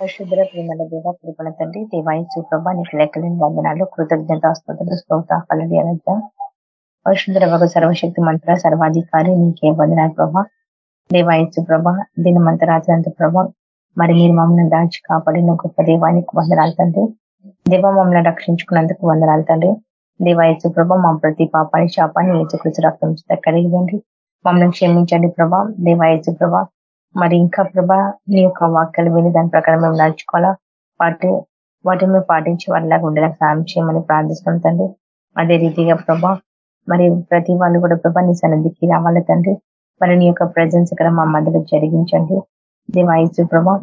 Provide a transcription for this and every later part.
పరిశుద్ర ప్రేమల దేవ కృపణ తండ్రి దేవాయసు ప్రభా నీకు లెక్కలేని వందనాలు కృతజ్ఞతాస్తుతులు స్తోత కలడి పరిశుద్ర వగ సర్వశక్తి మంత్ర సర్వాధికారి నీకే వందనాలు ప్రభా. దేవాయసు ప్రభ దినమంత రాత్రంత ప్రభా. మరి మీరు మమ్మల్ని దాచి కాపాడిన గొప్ప దేవానికి వందనాలు తండ్రి. దేవ మమ్మల్ని రక్షించుకున్నందుకు వందనాలు తండ్రి. దేవాయసు ప్రభ మా ప్రతి పాపాన్ని శాపాన్ని ఏచుకృతి రక్తం కలిగిదండి మమ్మల్ని క్షమించండి ప్రభా. దేవాయసు ప్రభా మరి ఇంకా ప్రభా నీ యొక్క వాక్యాలు విని దాని ప్రకారం మేము నడుచుకోవాలా? వాటి వాటిని మేము పాటించి వారిలాగా ఉండేలా సాయం చేయమని ప్రార్థిస్తాం తండ్రి. అదే రీతిగా ప్రభా మరి ప్రతి వాళ్ళు కూడా ప్రభా నీ సన్నిధికి రావాలి తండ్రి. మరి నీ యొక్క ప్రజెన్స్ ఇక్కడ మా మధ్యలో జరిగించండి. దేవాయసు ప్రభా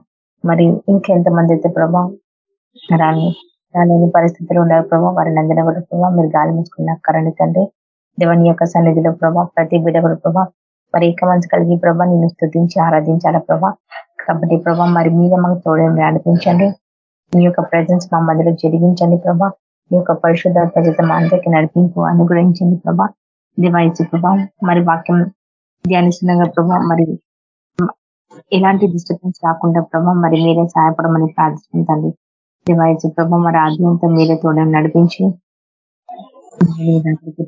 మరి ఇంకెంతమంది అయితే ప్రభా రాని రాలేని పరిస్థితులు ఉన్నారు ప్రభా వారిని అందరూ కూడా ప్రభావ మీరు గాలి మూసుకున్న కరండి తండ్రి. దేవని యొక్క సన్నిధిలో ప్రభా ప్రతి బిడ్డ కూడా ప్రభా మరి ఏక మనసు కలిగి ప్రభా నిన్ను స్థుతించి ఆరాధించాలా ప్రభా? కాబట్టి ప్రభా మరి మీరే మాకు తోడని నడిపించండి మీ యొక్క ప్రజెన్స్ మా మధ్యలో జరిగించండి ప్రభా. మీ యొక్క పరిశుద్ధ చేత మా అందరికీ నడిపింపు అనుగ్రహించండి ప్రభా. దివాయసు ప్రభా మరి వాక్యం ధ్యానిస్తుండగా ప్రభా మరి ఎలాంటి డిస్టర్బెన్స్ రాకుండా ప్రభా మరి మీరే సహాయపడమని ప్రార్థిస్తుంటండి దివాయసు ప్రభా మరి ఆజ్ఞంతో మీరే తోడని నడిపించి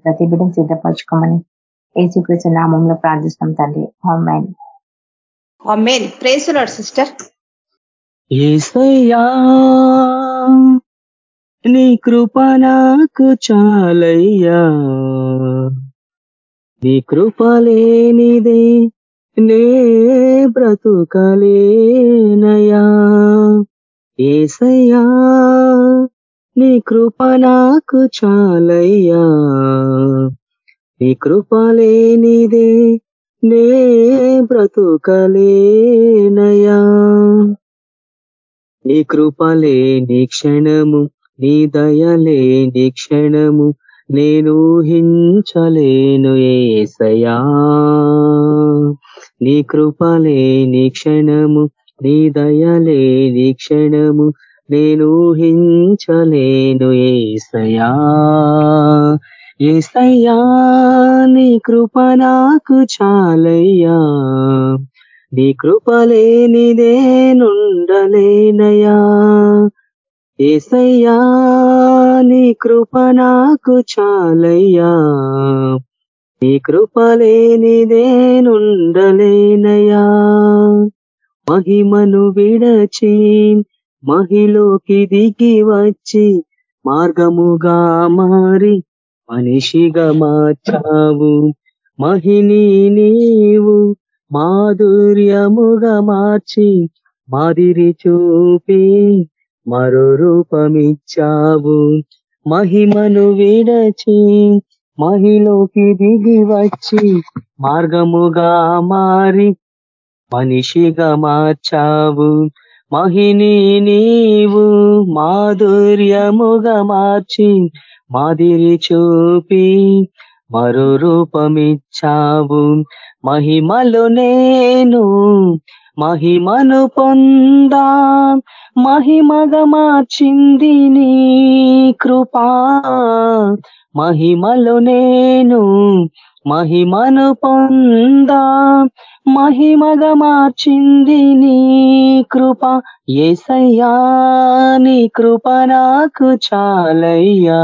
ప్రతి బిడ్డను సిద్ధపరచుకోమని ఏసుకృష్ణ నామంలో ప్రార్థిస్తాం తండ్రి. సిస్టర్. ఏసయ్యా నీ కృప నాకు చాలయ్యా. నీ కృప లేనిదే నే బ్రతుకలేనయా ఏసయ్యా నీ కృప నాకు చాలయ్యా. నీ కృప లేనిదే నే బ్రతుకలేనయా నీ కృపలే నీ క్షణము నీ దయలే నీ క్షణము నేను హించలేను ఏసయా నీ కృపలే నీ క్షణము నీ దయలే నీ క్షణము నేను హించలేను ఏసయా ఏసయ్యా నీ కృప నాకు చాలయ్యా. నీ కృపలేనిదేనుండలేనయా ఏసయ్యా నీ కృప నాకు చాలయ్యా. నీ కృపలేనిదేనుండలేనయా మహిమను విడచి మహిలోకి దిగి వచ్చి మార్గముగా మారి మనిషిగా మార్చావు. మహిని నీవు మాధుర్యముగా మార్చి మాదిరి చూపి మరో రూపమిచ్చావు. మహిమను విడచి మహిలోకి దిగి వచ్చి మార్గముగా మారి మనిషిగా మార్చావు. మహిని నీవు మాధుర్యముగా మార్చి మాదిరి చూపి మరో రూపమిచ్చావు. మహిమలు నేను మహిమను పొందా మహిమగా మార్చింది నీ కృపా. మహిమలు నేను మహిమను పొందా మహిమగా మార్చింది నీ కృప. ఏసయ్యా నీ కృప నాకు చాలయ్యా.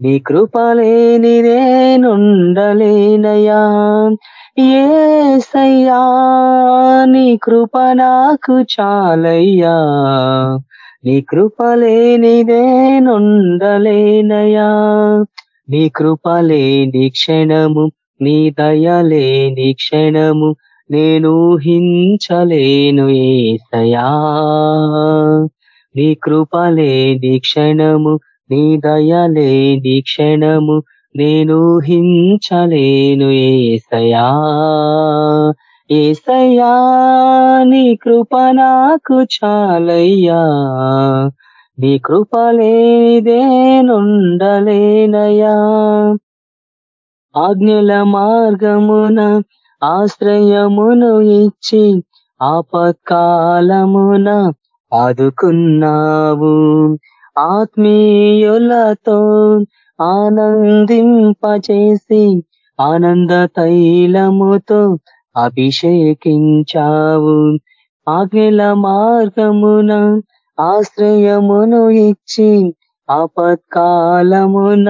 నీ కృప లేని నేనుండలేనయా ఏసయ్యా నీ కృప నాకు చాలయ్యా. నీ కృప లేని నీ కృప లేని క్షణము నీ దయలేని క్షణము నేను హించలేను ఏసయా నీ కృపలేని క్షణము నీ దయలేని క్షణము నేను హించలేను ఏసయా ఏసయా నీ కృప నాకు చాలయ్యా. నీ కృప ఆజ్ఞల మార్గమున ఆశ్రయమును ఇచ్చి ఆపకాలమున ఆదుకున్నావు. ఆత్మీయులతో ఆనందింపచేసి ఆనంద తైలముతో అభిషేకించావు. ఆజ్ఞల మార్గమున ఆశ్రయమును ఇచ్చి ఆపత్కాలమున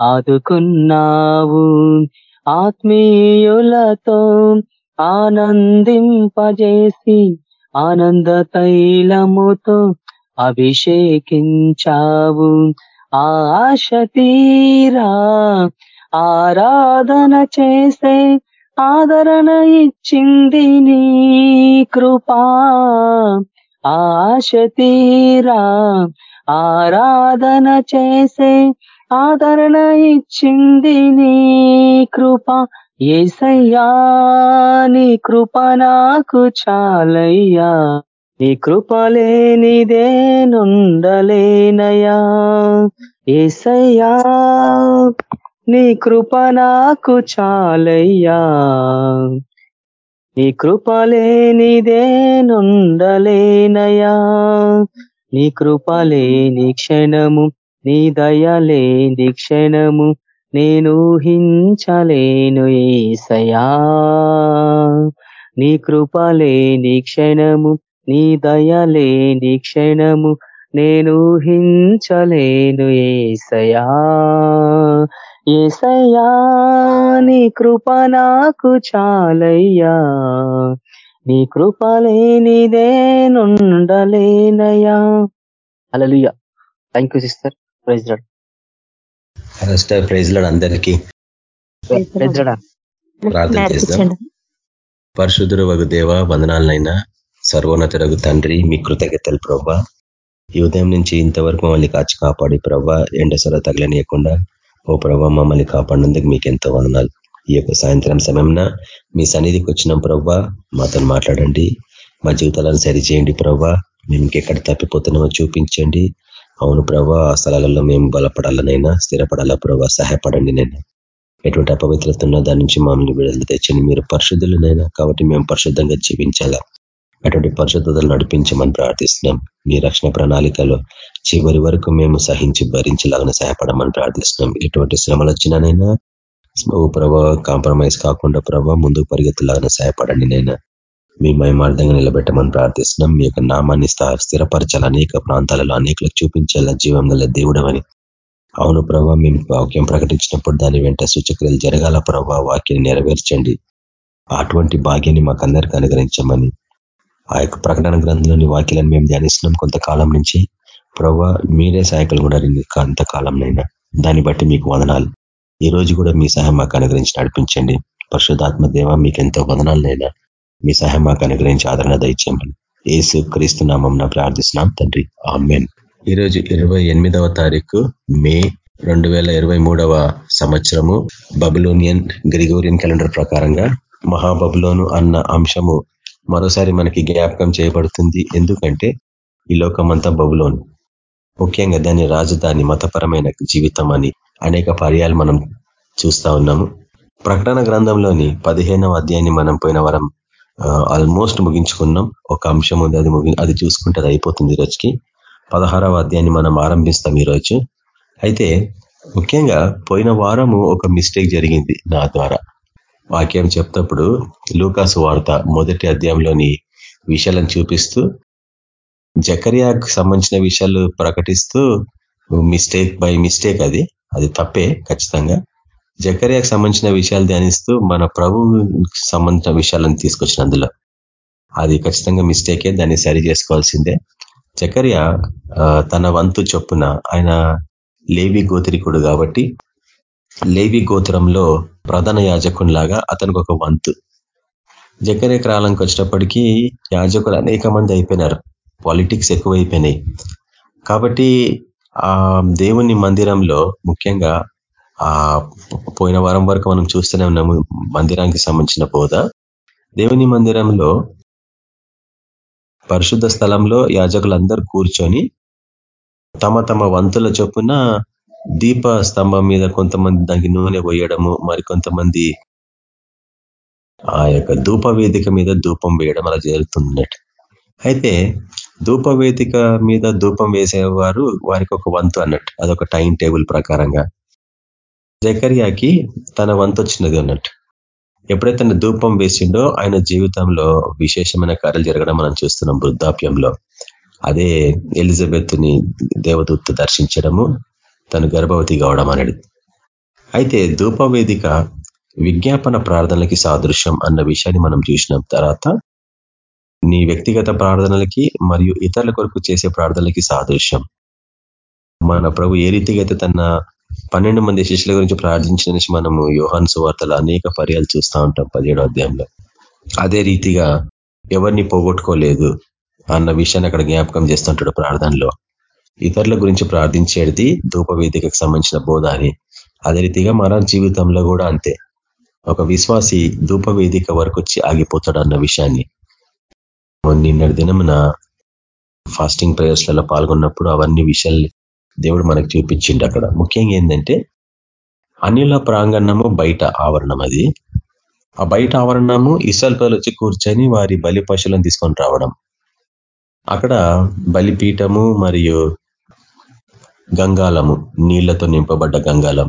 ఆదుకున్నావు. ఆత్మీయులతో ఆనందింపజేసి ఆనంద తైలముతో అభిషేకించావు. ఆశ తీరా ఆరాధన చేసే ఆదరణ ఇచ్చింది నీ కృపా. ఆశ తీరా ఆరాధన చేసే ఆదరణ ఇచ్చింది నీ కృప. ఏసయ్యా నీ కృప నాకు చాలయ్యా. నీ కృప ఏసయ్యా నీ కృప నాకు చాలయ్యా. నీ కృప నీ కృప లేని క్షణము నీ దయ లేని క్షణము నేను ఊహించలేను ఏసయా నీ కృపలే లేని క్షణము నీ దయ లేని క్షణము నేను ఊహించలేను ఏసయా ఏసయా నీ కృప నాకు చాలయ్యా. నీ కృప లేనిదే hallelujah thank you sister praise Lord praise Lord అందరికీ ప్రార్థన చేద్దాం. పరిశుద్ధుడు వగు దేవ వందనాలనైనా. సర్వోన్నతుడగు తండ్రి మీ కృతజ్ఞతలు ప్రభా ఈ ఉదయం నుంచి ఇంతవరకు మమ్మల్ని కాచి కాపాడి ప్రభా ఎండసల తగలనీయకుండా ఓ ప్రభా మమ్మల్ని కాపాడినందుకు మీకు ఎంతో వందనాలు. ఈ యొక్క సాయంత్రం సమయంన మీ సన్నిధికి వచ్చినాం ప్రభా మాతో మాట్లాడండి. మా జీవితాలను సరిచేయండి ప్రభా మేము ఇంకెక్కడ తప్పిపోతున్నామో చూపించండి. అవును ప్రభా ఆ స్థలాలలో మేము బలపడాలనైనా స్థిరపడాలా ప్రభా సహాయపడండి నేను. ఎటువంటి అపవిత్రత ఉన్నా దాని నుంచి మమ్మల్ని విడుదల తెచ్చండి. మీరు పరిశుద్ధులనైనా కాబట్టి మేము పరిశుద్ధంగా జీవించాలా. అటువంటి పరిశుద్ధతలు నడిపించమని ప్రార్థిస్తున్నాం. మీ రక్షణ ప్రణాళికలో చివరి వరకు మేము సహించి భరించలాగా సహాయపడమని ప్రార్థిస్తున్నాం. ఎటువంటి శ్రమలు వచ్చినానైనా ఓ ప్రభావ కాంప్రమైజ్ కాకుండా ప్రభావ ముందుకు పరిగెత్తలాగా సహాయపడండి నైనా. మీ మయమార్థంగా నిలబెట్టమని ప్రార్థిస్తున్నాం. మీ యొక్క నామాన్ని స్థిరపరచాలి. అనేక ప్రాంతాలలో అనేకలకు చూపించాల జీవం గల దేవుడమని. అవును ప్రభావ మేము వాక్యం ప్రకటించినప్పుడు దాని వెంట సూచక్రియలు జరగాల ప్రభావ వాక్యాన్ని నెరవేర్చండి. అటువంటి భాగ్యాన్ని మాకందరికీ అనుగ్రహించమని. ఆ యొక్క ప్రకటన గ్రంథంలోని వాక్యాలను మేము ధ్యానిస్తున్నాం. కొంతకాలం నుంచి ప్రభా మీరే సహాయకులు కూడా అంతకాలంనైనా దాన్ని బట్టి మీకు వదనాలు. ఈ రోజు కూడా మీ సహాయం మాకు అనుగ్రహించి నడిపించండి. పరిశుధాత్మ దేవ మీకు ఎంతో వదనాలనైనా మీ సహాయం మాకు అనుగ్రహించి ఆదరణ దయచేయమని. ఏసు క్రీస్తు నామం ప్రార్థిస్తున్నాం తండ్రి. ఆమెన్. ఈరోజు ఇరవై ఎనిమిదవ తారీఖు మే రెండు వేల ఇరవై మూడవ సంవత్సరము. బబులోనియన్ గ్రిగోరియన్ క్యాలెండర్ ప్రకారంగా మహాబబులోను అన్న అంశము మరోసారి మనకి జ్ఞాపకం చేయబడుతుంది. ఎందుకంటే ఈ లోకమంతా బబులోన్. ముఖ్యంగా దాని రాజధాని మతపరమైన జీవితం అని అనేక పర్యాలు మనం చూస్తా ఉన్నాము. ప్రకటన గ్రంథంలోని పదిహేనవ అధ్యాయాన్ని మనం పోయిన వరం ఆల్మోస్ట్ ముగించుకున్నాం. ఒక అంశం ఉంది అది ముగి అది చూసుకుంటే అది అయిపోతుంది ఈరోజుకి పదహారవ అధ్యాయాన్ని మనం ఆరంభిస్తాం ఈరోజు అయితే ముఖ్యంగా పోయిన వారము ఒక మిస్టేక్ జరిగింది నా ద్వారా. వాక్యం చెప్తప్పుడు లూకాసు వార్త మొదటి అధ్యాయంలోని విషయాలను చూపిస్తూ జకరియాకు సంబంధించిన విషయాలు ప్రకటిస్తూ మిస్టేక్ బై మిస్టేక్ అది. అది తప్పే ఖచ్చితంగా. జకర్యాకు సంబంధించిన విషయాలు ధ్యానిస్తూ మన ప్రభు సంబంధించిన విషయాలను తీసుకొచ్చిన అందులో. అది ఖచ్చితంగా మిస్టేకే దాన్ని సరి చేసుకోవాల్సిందే. జకర్య తన వంతు చొప్పున ఆయన లేవి గోత్రికుడు కాబట్టి లేవి గోత్రంలో ప్రధాన యాజకునిలాగా అతనికి ఒక వంతు. జకర్య కాలంకి వచ్చినప్పటికీ యాజకులు అనేక మంది అయిపోయినారు. పాలిటిక్స్ ఎక్కువైపోయినాయి. కాబట్టి ఆ దేవుని మందిరంలో ముఖ్యంగా పోయిన వారం వరకు మనం చూస్తూనే ఉన్నాము మందిరానికి సంబంధించిన బోధ. దేవుని మందిరంలో పరిశుద్ధ స్థలంలో యాజకులందరూ కూర్చొని తమ తమ వంతుల చొప్పున దీప స్తంభం మీద కొంతమంది దానికి నూనె పోయడము మరి కొంతమంది ఆ యొక్క ధూప వేదిక మీద ధూపం వేయడం అలా జరుగుతున్నట్టు. అయితే ధూపవేదిక మీద ధూపం వేసేవారు వారికి ఒక వంతు అన్నట్టు అదొక టైం టేబుల్ ప్రకారంగా. జకర్యాకి తన వంతొచ్చినది అన్నట్టు. ఎప్పుడైతే ధూపం వేసిండో ఆయన జీవితంలో విశేషమైన కార్యాలు జరగడం మనం చూస్తున్నాం వృద్ధాప్యంలో. అదే ఎలిజబెత్ని దేవదూత దర్శించడము తను గర్భవతి కావడం అనేది. అయితే ధూపవేదిక విజ్ఞాపన ప్రార్థనలకి సాదృశ్యం అన్న విషయాన్ని మనం చూసిన. తర్వాత నీ వ్యక్తిగత ప్రార్థనలకి మరియు ఇతరుల కొరకు చేసే ప్రార్థనలకి సాదృశ్యం. మన ప్రభు ఏ రీతిగా అయితే తన పన్నెండు మంది శిష్యుల గురించి ప్రార్థించిన మనము యోహాన్ సువార్తలు అనేక పర్యాలు చూస్తూ ఉంటాం పదిహేడో అధ్యాయంలో. అదే రీతిగా ఎవరిని పోగొట్టుకోలేదు అన్న విషయాన్ని అక్కడ జ్ఞాపకం చేస్తుంటాడు ప్రార్థనలో. ఇతరుల గురించి ప్రార్థించేది ధూపవేదికకు సంబంధించిన బోధ అని. అదే రీతిగా మన జీవితంలో కూడా అంతే. ఒక విశ్వాసి ధూపవేదిక వరకు వచ్చి ఆగిపోతాడు అన్న విషయాన్ని. నిన్నటి దినమున ఫాస్టింగ్ ప్రేయర్స్లలో పాల్గొన్నప్పుడు అవన్నీ విషయాలు దేవుడు మనకు చూపించిండు అక్కడ. ముఖ్యంగా ఏంటంటే అనిల ప్రాంగణము బయట ఆవరణం అది. ఆ బయట ఆవరణము ఇసల్పలు వచ్చి కూర్చొని వారి బలి పశువులను తీసుకొని రావడం. అక్కడ బలిపీఠము మరియు గంగాలము నీళ్ళతో నింపబడ్డ గంగాలం.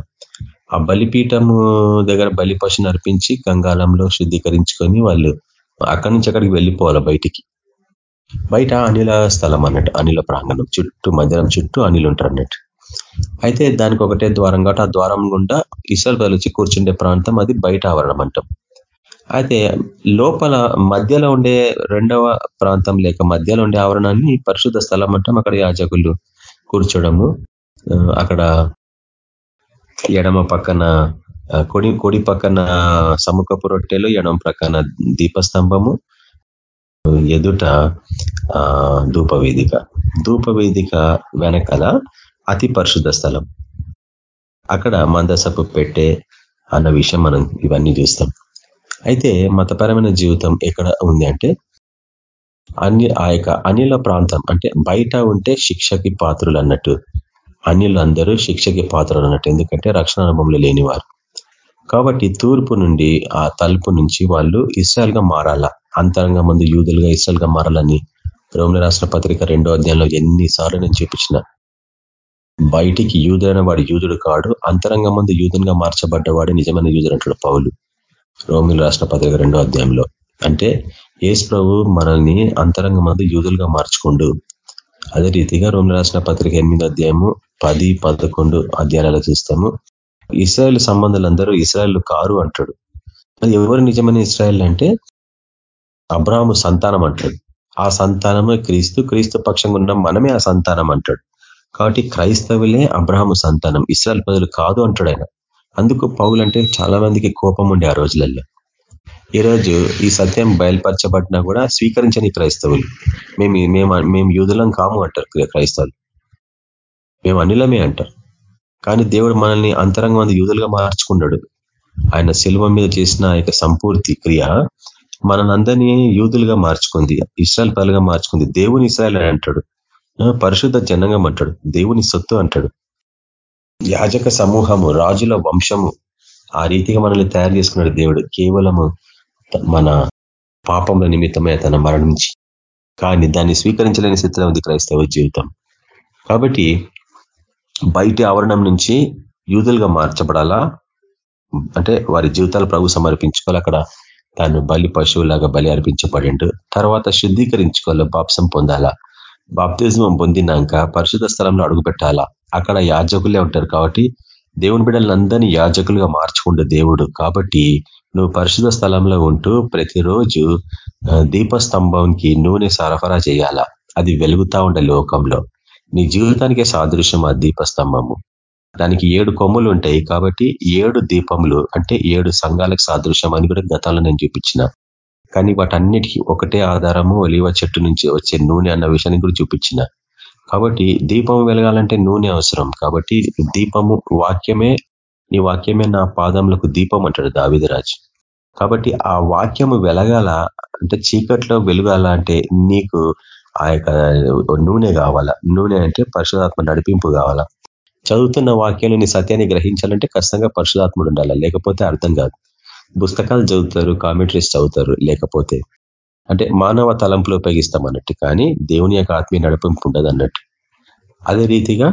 ఆ బలిపీఠము దగ్గర బలి పశువుని అర్పించి గంగాలంలో శుద్ధీకరించుకొని వాళ్ళు అక్కడి నుంచి అక్కడికి వెళ్ళిపోవాలి బయటికి. బయట అనిల స్థలం అన్నట్టు అనిల ప్రాంగణం చుట్టూ మధ్యాహ్నం చుట్టూ అనిలు ఉంటారు అన్నట్టు. అయితే దానికి ఒకటే ద్వారం కాబట్టి ఆ ద్వారం గుండా ఇసల్ వచ్చి కూర్చుండే ప్రాంతం అది బయట ఆవరణం అంటాం అయితే లోపల మధ్యలో ఉండే రెండవ ప్రాంతం లేక మధ్యలో ఉండే ఆవరణాన్ని పరిశుద్ధ స్థలం అంటాం. అక్కడ యాజకులు కూర్చోడము. అక్కడ ఎడమ పక్కన కొడి కొడి పక్కన సముఖపు రొట్టెలు ఎడమ ప్రక్కన దీపస్తంభము ఎదుట ధూపవేదిక. ధూపవేదిక వెనకాల అతి పరిశుద్ధ స్థలం. అక్కడ మందసపు పెట్టే అన్న విషయం మనం ఇవన్నీ చూస్తాం. అయితే మతపరమైన జీవితం ఎక్కడ ఉంది అంటే అన్ని ఆ యొక్క అనిల ప్రాంతం అంటే బయట ఉంటే శిక్షకి పాత్రులు అన్నట్టు. అన్యులందరూ శిక్షకి పాత్రలు అన్నట్టు. ఎందుకంటే రక్షణ అనుభవంలో లేనివారు. కాబట్టి తూర్పు నుండి ఆ తలుపు నుంచి వాళ్ళు ఇస్రాయల్గా మారాలా? అంతరంగ ముందు యూదులుగా ఇసలుగా గా మారాలని రోమిల రాష్ట్ర పత్రిక రెండో అధ్యాయంలో ఎన్నిసార్లు నేను చూపించిన. బయటికి యూదులైన వాడు యూదుడు కాడు అంతరంగ ముందు యూదునిగా మార్చబడ్డవాడు నిజమైన యూదుడు అంటాడు పౌలు. రోమిల రాష్ట్ర పత్రిక రెండో అధ్యాయంలో. అంటే ఏసు ప్రభు మనల్ని అంతరంగ మందు యూదులుగా మార్చుకోండు. అదే రీతిగా రోమిల రాసిన పత్రిక ఎనిమిది అధ్యాయము పది పదకొండు అధ్యాయాలలో చూస్తాము. ఇస్రాయల్ సంబంధాలందరూ ఇస్రాయల్ కారు అంటాడు. ఎవరు నిజమైన ఇస్రాయల్ అంటే అబ్రాహము సంతానం అంటాడు. ఆ సంతానము క్రీస్తు క్రీస్తు పక్షంగా ఉన్న మనమే ఆ సంతానం అంటాడు. కాబట్టి క్రైస్తవులే అబ్రాహము సంతానం ఇస్రాయల్ ప్రజలు కాదు అంటాడు ఆయన. అందుకు పౌలు అంటే చాలా మందికి కోపం ఉండే ఆ రోజులలో ఈరోజు ఈ సత్యం బయలుపరచబడినా కూడా స్వీకరించని క్రైస్తవులు. మేము మేము మేము యూదులం కాము అంటారు క్రైస్తవులు. మేము అనిలమే అంటారు కానీ దేవుడు మనల్ని అంతరంగ మంది యూదులుగా మార్చుకున్నాడు. ఆయన శిల్వ మీద చేసిన యొక్క సంపూర్తి క్రియ మనందరినీ యూదులుగా మార్చుకుంది ఇస్రాయల్ పలుగా మార్చుకుంది. దేవుని ఇస్రాయల్ అని అంటాడు. పరిశుద్ధ జనంగం అంటాడు. దేవుని సొత్తు అంటాడు. యాజక సమూహము రాజుల వంశము ఆ రీతిగా మనల్ని తయారు చేసుకున్నాడు దేవుడు. కేవలము మన పాపముల నిమిత్తమే తన మరణించి కానీ దాన్ని స్వీకరించలేని స్థితిలో ఉంది క్రైస్తవ జీవితం. కాబట్టి బయటి ఆవరణం నుంచి యూదులుగా మార్చబడాలా? అంటే వారి జీవితాలు ప్రభు సమర్పించుకోవాలి? అక్కడ తాను బలి పశువులాగా బలి అర్పించబడిండు. తర్వాత శుద్ధీకరించుకోవాలి బాప్సం పొందాలా? బాప్తిజమం పొందినాక పరిశుద్ధ స్థలంలో అడుగుపెట్టాలా అక్కడ యాజకులే ఉంటారు కాబట్టి దేవుని బిడ్డలందరినీ యాజకులుగా మార్చుకుంటే దేవుడు. కాబట్టి నువ్వు పరిశుద్ధ స్థలంలో ఉంటూ ప్రతిరోజు దీపస్తంభంకి నూనె సరఫరా చేయాలా? అది వెలుగుతా ఉండే లోకంలో. నీ జీవితానికే సాదృశ్యం ఆ దీపస్తంభము. దానికి ఏడు కొమ్ములు ఉంటాయి కాబట్టి ఏడు దీపములు అంటే ఏడు సంఘాలకు సాదృశ్యం అని కూడా గతంలో నేను చూపించిన. కానీ వాటన్నిటికీ ఒకటే ఆధారము ఒలివ చెట్టు నుంచి వచ్చే నూనె అన్న విషయాన్ని కూడా చూపించిన. కాబట్టి దీపం వెలగాలంటే నూనె అవసరం. కాబట్టి దీపము వాక్యమే నీ వాక్యమే నా పాదములకు దీపం అంటాడు దావిదరాజు. కాబట్టి ఆ వాక్యము వెలగాల అంటే చీకట్లో వెలుగాల అంటే నీకు ఆ యొక్క నూనె కావాలా. నూనె అంటే పరిశుధాత్మ నడిపింపు కావాలా. చదువుతున్న వాక్యాలు నీ సత్యాన్ని గ్రహించాలంటే ఖచ్చితంగా పరిశుధాత్ముడు ఉండాలి. లేకపోతే అర్థం కాదు. పుస్తకాలు చదువుతారు కామెంటరీస్ చదువుతారు లేకపోతే అంటే మానవ తలంపులు ఉపయోగిస్తాం అన్నట్టు. కానీ దేవుని యొక్క ఆత్మీయ నడిపింపు ఉండదు అన్నట్టు. అదే రీతిగా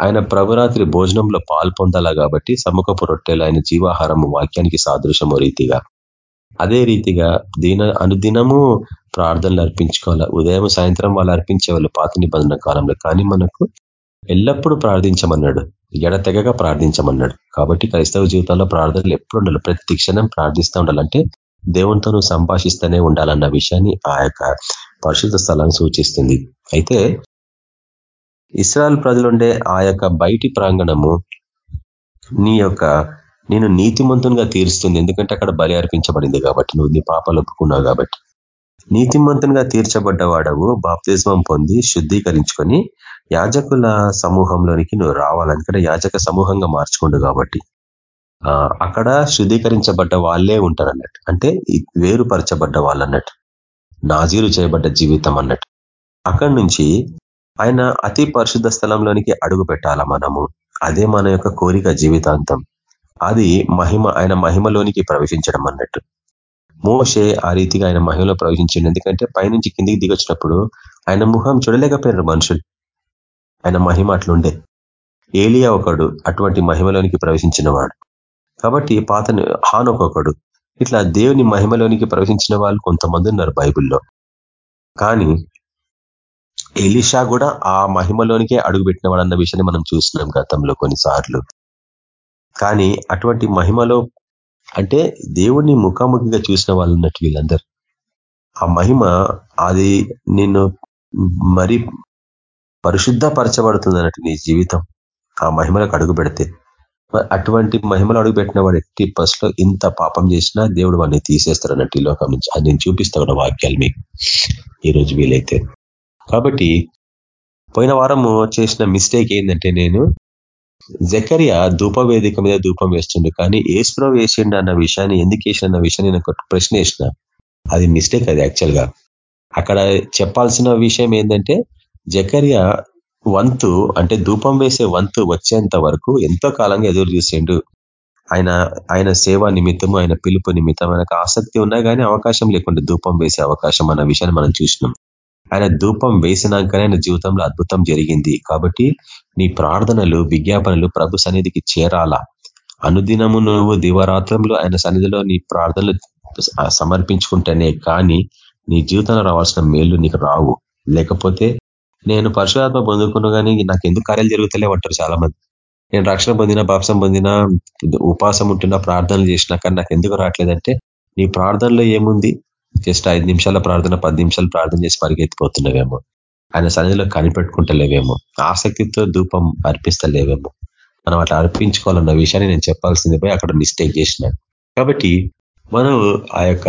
ఆయన ప్రభురాత్రి భోజనంలో పాలు పొందాలా కాబట్టి సముఖపు రొట్టెలు ఆయన జీవాహారం వాక్యానికి సాదృశము రీతిగా. అదే రీతిగా దీన అనుదినము ప్రార్థనలు అర్పించుకోవాలి. ఉదయం సాయంత్రం వాళ్ళు అర్పించే వాళ్ళు పాత నిబంధన కాలంలో. కానీ మనకు ఎల్లప్పుడూ ప్రార్థించమన్నాడు. ఎడతెగక ప్రార్థించమన్నాడు. కాబట్టి క్రైస్తవ జీవితంలో ప్రార్థనలు ఎప్పుడు ఉండాలి? ప్రతి క్షణం ప్రార్థిస్తూ ఉండాలంటే దేవునితో నువ్వు సంభాషిస్తూనే ఉండాలన్న విషయాన్ని ఆ యొక్క పరిశుద్ధ స్థలాన్ని సూచిస్తుంది. అయితే ఇస్రాయల్ ప్రజలుండే ఆ యొక్క బయటి ప్రాంగణము నీ యొక్క నేను నీతిమంతునిగా తీరుస్తుంది. ఎందుకంటే అక్కడ బలి అర్పించబడింది కాబట్టి నువ్వు నీ పాపాలు ఒప్పుకున్నావు కాబట్టి. నీతిమంతునిగా తీర్చబడ్డ వాడవు బాప్తిజమం పొంది శుద్ధీకరించుకొని యాజకుల సమూహంలోనికి నువ్వు రావాలనుకుంటే యాజక సమూహంగా మార్చుకోండు కాబట్టి. అక్కడ శుద్ధీకరించబడ్డ వాళ్ళే ఉంటారు అన్నట్టు అంటే వేరుపరచబడ్డ వాళ్ళు అన్నట్టు నాజీరు చేయబడ్డ జీవితం అన్నట్టు. అక్కడి నుంచి ఆయన అతి పరిశుద్ధ స్థలంలోనికి అడుగు పెట్టాల మనము. అదే మన యొక్క కోరిక జీవితాంతం. అది మహిమ ఆయన మహిమలోనికి ప్రవేశించడం అన్నట్టు. మోషే ఆ రీతిగా ఆయన మహిమలో ప్రవేశించింది ఎందుకంటే పైనుంచి కిందికి దిగొచ్చినప్పుడు ఆయన ముఖం చూడలేకపోయినారు మనుషులు. ఆయన మహిమ అట్లుండే. ఏలియా ఒకడు అటువంటి మహిమలోనికి ప్రవేశించిన వాడు కాబట్టి పాత హానొకొకడు ఇట్లా దేవుని మహిమలోనికి ప్రవేశించిన వాళ్ళు కొంతమంది ఉన్నారు బైబిల్లో. కానీ ఎలిషా కూడా ఆ మహిమలోనికే అడుగుపెట్టినవాడు అన్న విషయాన్ని మనం చూస్తున్నాం గతంలో కొన్నిసార్లు. కానీ అటువంటి మహిమలో అంటే దేవుణ్ణి ముఖాముఖిగా చూసిన వాళ్ళు ఉన్నట్టు వీళ్ళందరూ. ఆ మహిమ అది నిన్ను మరి పరిశుద్ధపరచబడుతుంది అన్నట్టు నీ జీవితం ఆ మహిమలకు అడుగు పెడితే. అటువంటి మహిమలు అడుగు పెట్టిన వాడు ఎట్టి ఫస్ట్లో ఇంత పాపం చేసినా దేవుడు వాడిని తీసేస్తారు అన్నట్టు ఈ లోకం నుంచి. అది నేను చూపిస్తా కూడా వాక్యాలు మీకు. ఈరోజు వీలైతే. కాబట్టి పోయిన వారము చేసిన మిస్టేక్ ఏంటంటే నేను జకరియా ధూపవేదిక మీద ధూపం వేస్తుండే. కానీ ఏసుప్రో వేసిండు అన్న విషయాన్ని ఎందుకు వేసిన అన్న విషయాన్ని నేను ప్రశ్న వేసిన. అది మిస్టేక్ అది యాక్చువల్గా అక్కడ చెప్పాల్సిన విషయం ఏంటంటే జకర్య వంతు అంటే ధూపం వేసే వంతు వచ్చేంత వరకు ఎంతో కాలంగా ఎదురు చూసిండు. ఆయన ఆయన సేవా నిమిత్తము ఆయన పిలుపు నిమిత్తం ఆయనకు ఆసక్తి ఉన్నా కానీ అవకాశం లేకుండా ధూపం వేసే అవకాశం అన్న విషయాన్ని మనం చూసినాం. ఆయన ధూపం వేసినాకనే ఆయన జీవితంలో అద్భుతం జరిగింది. కాబట్టి నీ ప్రార్థనలు విజ్ఞాపనలు ప్రభు సన్నిధికి చేరాలా? అనుదినము నువ్వు దివరాత్రంలో ఆయన సన్నిధిలో నీ ప్రార్థనలు సమర్పించుకుంటేనే కానీ నీ జీవితంలో రావాల్సిన మేళ్ళు నీకు రావు. లేకపోతే నేను పరశురాత్మ పొందుకున్నా కానీ నాకు ఎందుకు కార్యాలు జరుగుతలేవు అంటారు చాలా మంది నేను రక్షణ పొందిన పాపసం పొందిన ఉపాసం ఉంటున్న ప్రార్థనలు చేసినా కానీ నాకు ఎందుకు రావట్లేదంటే నీ ప్రార్థనలో ఏముంది? జస్ట్ ఐదు నిమిషాల ప్రార్థన పది నిమిషాలు ప్రార్థన చేసి పరిగెత్తిపోతున్నవేమో. ఆయన సన్నిధిలో కనిపెట్టుకుంటలేవేమో. ఆసక్తితో ధూపం అర్పిస్తలేవేమో. మనం అట్లా అర్పించుకోవాలన్న విషయాన్ని నేను చెప్పాల్సింది పోయి అక్కడ మిస్టేక్ చేసిన. కాబట్టి మనం ఆ యొక్క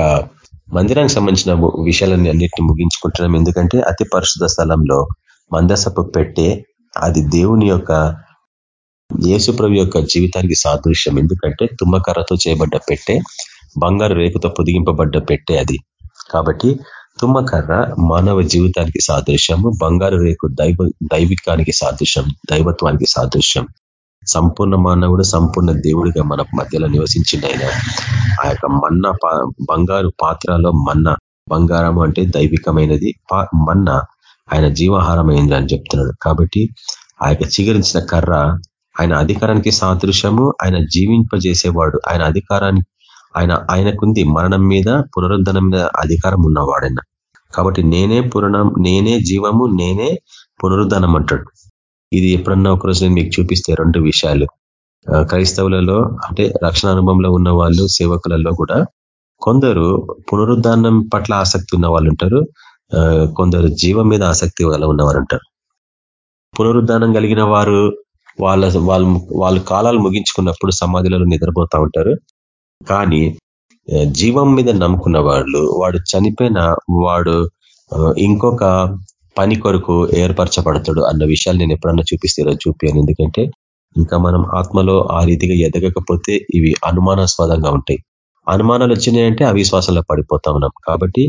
మందిరానికి సంబంధించిన విషయాలన్నీ అన్నిటిని ముగించుకుంటున్నాం. ఎందుకంటే అతి పరిశుద్ధ స్థలంలో మందసపు పెట్టే అది దేవుని యొక్క యేసుప్రభు యొక్క జీవితానికి సాదృశ్యం. ఎందుకంటే తుమ్మకర్రతో చేయబడ్డ పెట్టే బంగారు రేకుతో పొదిగింపబడ్డ పెట్టే అది. కాబట్టి తుమ్మకర్ర మానవ జీవితానికి సాదృశ్యము బంగారు రేకు దైవ దైవికానికి సాదృశ్యం దైవత్వానికి సాదృశ్యం. సంపూర్ణ మానవుడు సంపూర్ణ దేవుడిగా మన మధ్యలో నివసించింది ఆయన ఆ యొక్క మన్న బంగారు పాత్రలో మన్న బంగారం అంటే దైవికమైనది. మన్న ఆయన జీవాహారమైంది అని చెప్తున్నాడు. కాబట్టి ఆ యొక్క చిగురించిన కర్ర ఆయన అధికారానికి సాదృశ్యము ఆయన జీవింపజేసేవాడు ఆయన అధికారానికి ఆయన ఆయనకుంది మరణం మీద పునరుద్ధనం మీద అధికారం ఉన్నవాడైనా. కాబట్టి నేనే పురణం నేనే జీవము నేనే పునరుద్ధనం అంటాడు. ఇది ఎప్పుడన్నా ఒకరోజు నేను మీకు చూపిస్తే రెండు విషయాలు. క్రైస్తవులలో అంటే రక్షణ అనుభవంలో ఉన్న వాళ్ళు సేవకులలో కూడా కొందరు పునరుద్ధానం పట్ల ఆసక్తి ఉన్న వాళ్ళు ఉంటారు. కొందరు జీవం మీద ఆసక్తి వల్ల ఉన్నవారు అంటారు. పునరుద్ధానం కలిగిన వారు వాళ్ళ వాళ్ళు వాళ్ళ కాలాలు ముగించుకున్నప్పుడు సమాధిలో నిద్రపోతా ఉంటారు. కానీ జీవం మీద నమ్ముకున్న వాళ్ళు వాడు చనిపోయిన వాడు ఇంకొక పని కొరకు ఏర్పరచబడతాడు అన్న విషయాలు నేను ఎప్పుడన్నా చూపిస్తే చూపాను ఎందుకంటే ఇంకా మనం ఆత్మలో ఆ రీతిగా ఎదగకపోతే ఇవి అనుమానాస్పదంగా ఉంటాయి. అనుమానాలు వచ్చినాయంటే అవిశ్వాసంలో పడిపోతా ఉన్నాం. కాబట్టి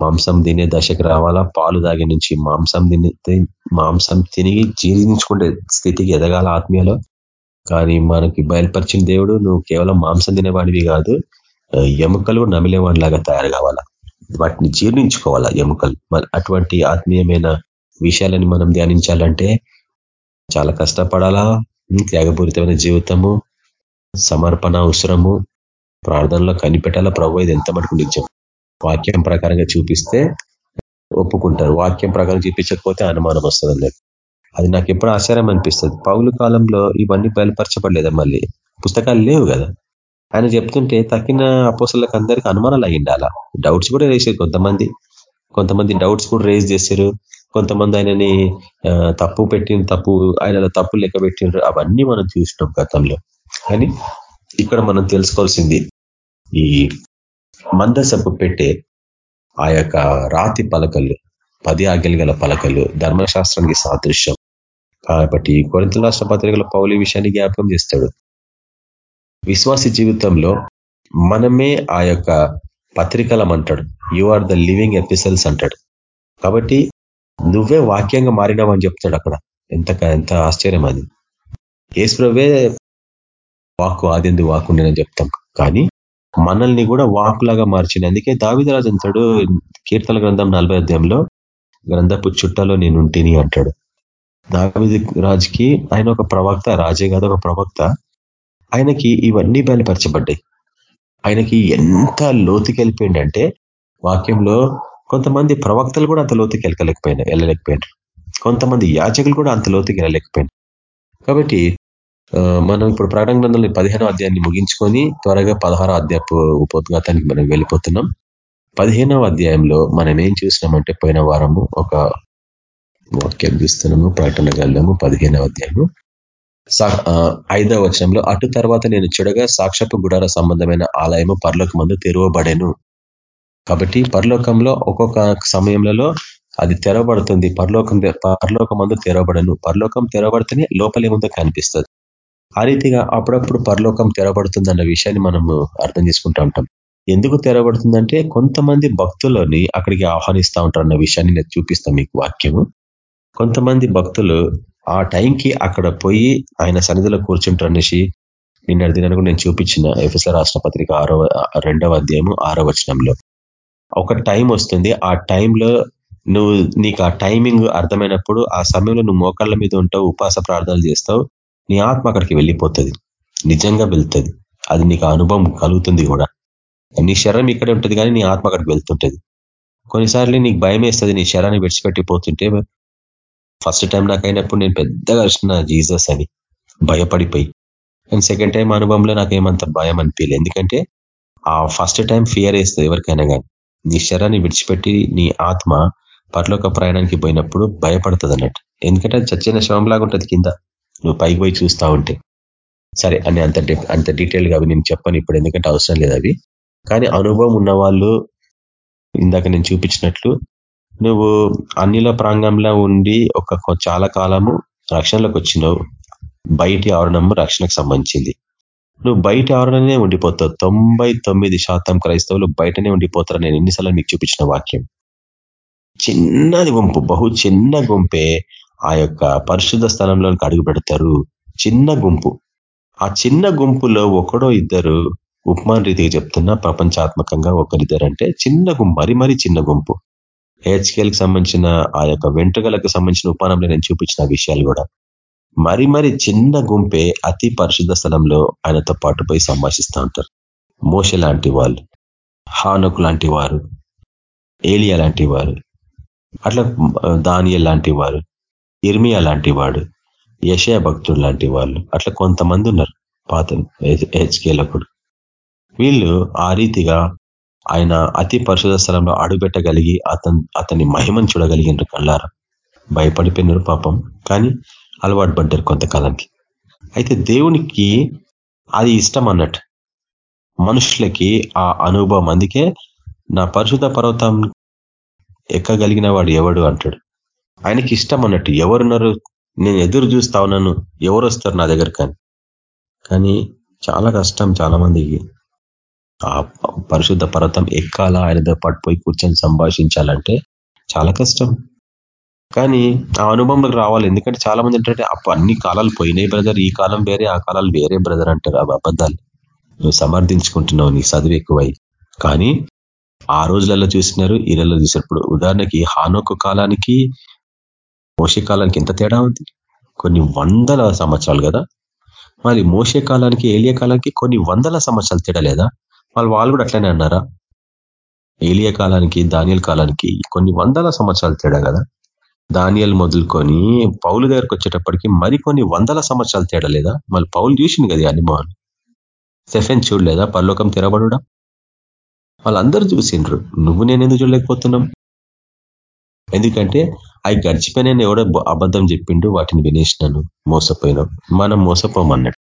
మాంసం తినే దశకు రావాలా? పాలు దాగి నుంచి మాంసం తిని మాంసం తినిగి జీర్ణించుకునే స్థితికి ఎదగాల ఆత్మీయలో. కానీ మనకి బయలుపరిచిన దేవుడు నువ్వు కేవలం మాంసం తినేవాడివి కాదు ఎముకలు నమిలేవాడిలాగా తయారు కావాలా? వాటిని జీర్ణించుకోవాలా ఎముకలు? అటువంటి ఆత్మీయమైన విషయాలని మనం ధ్యానించాలంటే చాలా కష్టపడాలా? త్యాగపూరితమైన జీవితము సమర్పణ అవసరము ప్రార్థనలో కనిపెట్టాలా? ప్రభు ఇది ఎంత మటుకు నిజం వాక్యం ప్రకారంగా చూపిస్తే ఒప్పుకుంటారు. వాక్యం ప్రకారం చూపించకపోతే అనుమానం వస్తుంది అన్నట్టు అది నాకు ఎప్పుడు ఆశ్చర్యం అనిపిస్తుంది. పౌలు కాలంలో ఇవన్నీ బయలుపరచబడలేదా మళ్ళీ? పుస్తకాలు లేవు కదా? ఆయన చెప్తుంటే తక్కిన అపోసలకు అందరికీ అనుమానాలు అయ్యిండాలా డౌట్స్ కూడా వేసారు కొంతమంది. కొంతమంది డౌట్స్ కూడా రేజ్ చేశారు. కొంతమంది ఆయనని తప్పు పెట్టిన తప్పు ఆయన తప్పు లెక్క పెట్టినారు అవన్నీ మనం చూసినాం గతంలో. కానీ ఇక్కడ మనం తెలుసుకోవాల్సింది ఈ మందసపు పెట్టే ఆ యొక్క రాతి పలకలు పది ఆజ్ఞలు గల పలకలు ధర్మశాస్త్రానికి సాదృశ్యం. కాబట్టి కొరింత రాష్ట్ర పత్రికల పౌలి విషయాన్ని జ్ఞాపకం చేస్తాడు. విశ్వాస జీవితంలో మనమే ఆ యొక్క పత్రికలం అంటాడు. You are the living epistles అంటాడు. కాబట్టి నువ్వే వాక్యంగా మారినావని చెప్తాడు అక్కడ. ఎంత ఎంత ఆశ్చర్యం అది. ఏసుప్రవే వాక్కు ఆదింది వాక్కు ఉండేనని చెప్తాం. కానీ మనల్ని కూడా వాకులాగా మార్చింది. అందుకే దావిదరాజు అంటాడు కీర్తన గ్రంథం నలభై అధ్యాయంలో గ్రంథపు చుట్టలో నేను ఉంటిని అంటాడు. దావిది రాజుకి ఆయన ఒక ప్రవక్త రాజే కాదు ఒక ప్రవక్త. ఆయనకి ఇవన్నీ బయలుపరచబడ్డాయి. ఆయనకి ఎంత లోతుకెళ్ళిపోయిందంటే వాక్యంలో కొంతమంది ప్రవక్తలు కూడా అంత లోతుకి వెళ్ళలేకపోయినా వెళ్ళలేకపోయినారు. కొంతమంది యాచకులు కూడా అంత లోతుకి వెళ్ళలేకపోయినారు కాబట్టి మనం ఇప్పుడు ప్రకటన గ్రంథంలో పదిహేనో అధ్యాయాన్ని ముగించుకొని త్వరగా పదహారో అధ్యాయపు ఉపోద్ఘాతానికి మనం వెళ్ళిపోతున్నాం. పదిహేనవ అధ్యాయంలో మనం ఏం చూసినామంటే పోయిన వారము ఒక వాక్యం చూస్తున్నాము ప్రకటన గ్రంథము పదిహేనవ అధ్యాయము. ఐదవ వచనంలో అటు తర్వాత నేను చూడగా సాక్షపు గుడార సంబంధమైన ఆలయము పర్లోక మందు తెరవబడేను. కాబట్టి పరలోకంలో ఒక్కొక్క సమయంలో అది తెరవబడుతుంది. పరలోకం పరలోకం మందు తెరవబడను. పరలోకం తెరవబడితేనే లోపలేముందో కనిపిస్తుంది. ఆ రీతిగా అప్పుడప్పుడు పరలోకం తెరవబడుతుంది అన్న విషయాన్ని మనము అర్థం చేసుకుంటూ ఉంటాం. ఎందుకు తెరబడుతుందంటే కొంతమంది భక్తులని అక్కడికి ఆహ్వానిస్తూ ఉంటారు అన్న విషయాన్ని నేను చూపిస్తాను మీకు వాక్యము. కొంతమంది భక్తులు ఆ టైంకి అక్కడ పోయి ఆయన సన్నిధిలో కూర్చుంటారు అనేసి నిన్న దినానికి నేను చూపించిన ఎఫ్ఎస్ఆర్ రాష్ట్ర పత్రిక ఆరో రెండవ అధ్యాయము ఆరో వచనంలో. ఒక టైం వస్తుంది. ఆ టైంలో నువ్వు నీకు ఆ టైమింగ్ అర్థమైనప్పుడు ఆ సమయంలో నువ్వు మోకాళ్ళ మీద ఉంటావు ఉపాస ప్రార్థనలు చేస్తావు. నీ ఆత్మ అక్కడికి వెళ్ళిపోతుంది. నిజంగా వెళ్తుంది. అది నీకు అనుభవం కలుగుతుంది కూడా. నీ శరం ఇక్కడే ఉంటుంది కానీ నీ ఆత్మ అక్కడికి వెళ్తుంటుంది. కొన్నిసార్లు నీకు భయం వేస్తుంది నీ శరాన్ని విడిచిపెట్టిపోతుంటే ఫస్ట్ టైం నాకైనప్పుడు నేను పెద్దగా వచ్చిన జీసస్ అని భయపడిపోయి. అండ్ సెకండ్ టైం అనుభవంలో నాకేమంత భయం అనిపించలేదు ఎందుకంటే ఆ ఫస్ట్ టైం ఫియర్ వేస్తుంది ఎవరికైనా కానీ. నీ శరాన్ని విడిచిపెట్టి నీ ఆత్మ పరలోక ప్రయాణానికి పోయినప్పుడు భయపడుతుంది అన్నట్టు. ఎందుకంటే అది చచ్చిన శవంలాగా ఉంటుంది కింద. నువ్వు పైకి పోయి చూస్తూ ఉంటే. సరే అని అంత అంత డీటెయిల్గా అవి నేను చెప్పను ఇప్పుడు ఎందుకంటే అవసరం లేదు అవి. కానీ అనుభవం ఉన్నవాళ్ళు ఇందాక నేను చూపించినట్లు నువ్వు అన్నిల ప్రాంగంలో ఉండి ఒక చాలా కాలము రక్షణలోకి వచ్చినావు. బయటి ఆవరణము రక్షణకు సంబంధించింది. నువ్వు బయట ఆవరణనే ఉండిపోతావు. తొంభై తొమ్మిది శాతం క్రైస్తవులు బయటనే ఉండిపోతారు నేను ఎన్నిసార్లు మీకు చూపించిన వాక్యం. చిన్నది గుంపు బహు చిన్న గుంపే ఆ యొక్క పరిశుద్ధ స్థలంలోకి అడుగు పెడతారు. చిన్న గుంపు. ఆ చిన్న గుంపులో ఒకడో ఇద్దరు ఉపమాన్ రీతిగా చెప్తున్నా ప్రపంచాత్మకంగా ఒకరిద్దరంటే చిన్న గుంపు మరి మరి చిన్న గుంపు. హెచ్కేల్కి సంబంధించిన ఆ యొక్క వెంట్రుకలకు సంబంధించిన ఉపానంలో నేను చూపించిన విషయాలు కూడా. మరి మరి చిన్న గుంపే అతి పరిశుద్ధ స్థలంలో ఆయనతో పాటు పోయి సంభాషిస్తూ ఉంటారు. మోష లాంటి వాళ్ళు హానకు లాంటి వారు ఏలియా లాంటి వారు అట్లా దానియ లాంటి వారు ఇర్మియా లాంటి వాడు యషయ భక్తుడు లాంటి వాళ్ళు అట్లా కొంతమంది ఉన్నారు పాత హెచ్కేలకుడు వీళ్ళు ఆ రీతిగా ఆయన అతి పరిశుధ స్థలంలో అడుగుపెట్టగలిగి అతను అతని మహిమను చూడగలిగినారు కళ్ళారా. భయపడిపోయినారు పాపం కానీ అలవాటు పడ్డారు కొంతకాలానికి. అయితే దేవునికి అది ఇష్టం అన్నట్టు. మనుషులకి ఆ అనుభవం అందుకే నా పరిశుధ పర్వతం ఎక్కగలిగిన వాడు ఎవడు అంటాడు. ఆయనకి ఇష్టం అన్నట్టు ఎవరున్నారు నేను ఎదురు చూస్తా ఉన్నాను ఎవరు వస్తారు నా దగ్గర కానీ కానీ చాలా కష్టం చాలా మందికి. ఆ పరిశుద్ధ పర్వతం ఎక్కాలా ఆయనతో పాటు పోయి కూర్చొని సంభాషించాలంటే చాలా కష్టం. కానీ ఆ అనుభవంలోకి రావాలి. ఎందుకంటే చాలా మంది ఏంటంటే అన్ని కాలాలు పోయినాయి బ్రదర్. ఈ కాలం వేరే ఆ కాలాలు వేరే బ్రదర్ అంటారు. అవి అబద్ధాలు. నువ్వు సమర్థించుకుంటున్నావు నీ చదువు ఎక్కువై. కానీ ఆ రోజులలో చూసినారు ఈ రోజుల్లో చూసినప్పుడు ఉదాహరణకి హానోకు కాలానికి మోసే కాలానికి ఎంత తేడా ఉంది? కొన్ని వందల సంవత్సరాలు కదా? మరి మోసే కాలానికి ఏలియ కాలానికి కొన్ని వందల సంవత్సరాలు తేడా లేదా? వాళ్ళు వాళ్ళు కూడా అట్లనే అన్నారా? ఏలియ కాలానికి దానియల్ కాలానికి కొన్ని వందల సంవత్సరాలు తేడా కదా? దానియల్ మొదలుకొని పౌలు దగ్గరకు వచ్చేటప్పటికి మరికొన్ని వందల సంవత్సరాలు తేడా లేదా? మళ్ళీ పౌలు చూసింది కదా అనుభవాన్ని? సెఫెన్ చూడలేదా? పరలోకం తెరబడడం? వాళ్ళందరూ చూసిండ్రు. నువ్వు నేను ఎందుకు చూడలేకపోతున్నాం? ఎందుకంటే అవి గడిచిపోయిన ఎవడో అబద్ధం చెప్పిండు వాటిని వినేసినాను మోసపోయినాం. మనం మోసపోమన్నట్టు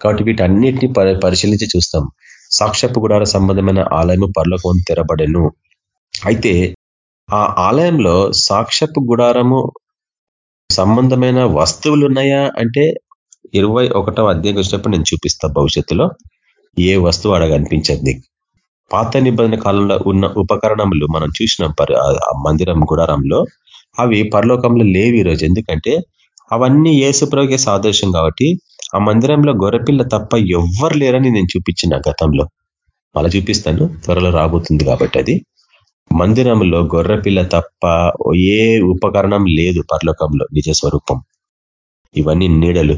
కాబట్టి వీటన్నిటిని పరిశీలించి చూస్తాం. సాక్షపు గుడార సంబంధమైన ఆలయము పర్లోకం తెరబడెను. అయితే ఆ ఆలయంలో సాక్షపు గుడారము సంబంధమైన వస్తువులు ఉన్నాయా అంటే ఇరవై ఒకటో అధ్యాయం వచ్చినప్పుడు నేను చూపిస్తా భవిష్యత్తులో. ఏ వస్తువు అడగ అనిపించదు నీకు పాత నిబంధన కాలంలో ఉన్న ఉపకరణములు మనం చూసినాం మందిరం గుడారంలో. అవి పరలోకంలో లేవు ఈరోజు. ఎందుకంటే అవన్నీ ఏసుప్రభుకే సాదృశ్యం కాబట్టి ఆ మందిరంలో గొర్రెపిల్ల తప్ప ఎవ్వరు లేరని నేను చూపించిన గతంలో. మళ్ళీ చూపిస్తాను. త్వరలో రాబోతుంది కాబట్టి అది. మందిరంలో గొర్రెపిల్ల తప్ప ఏ ఉపకరణం లేదు పరలోకంలో నిజ స్వరూపం. ఇవన్నీ నీడలు.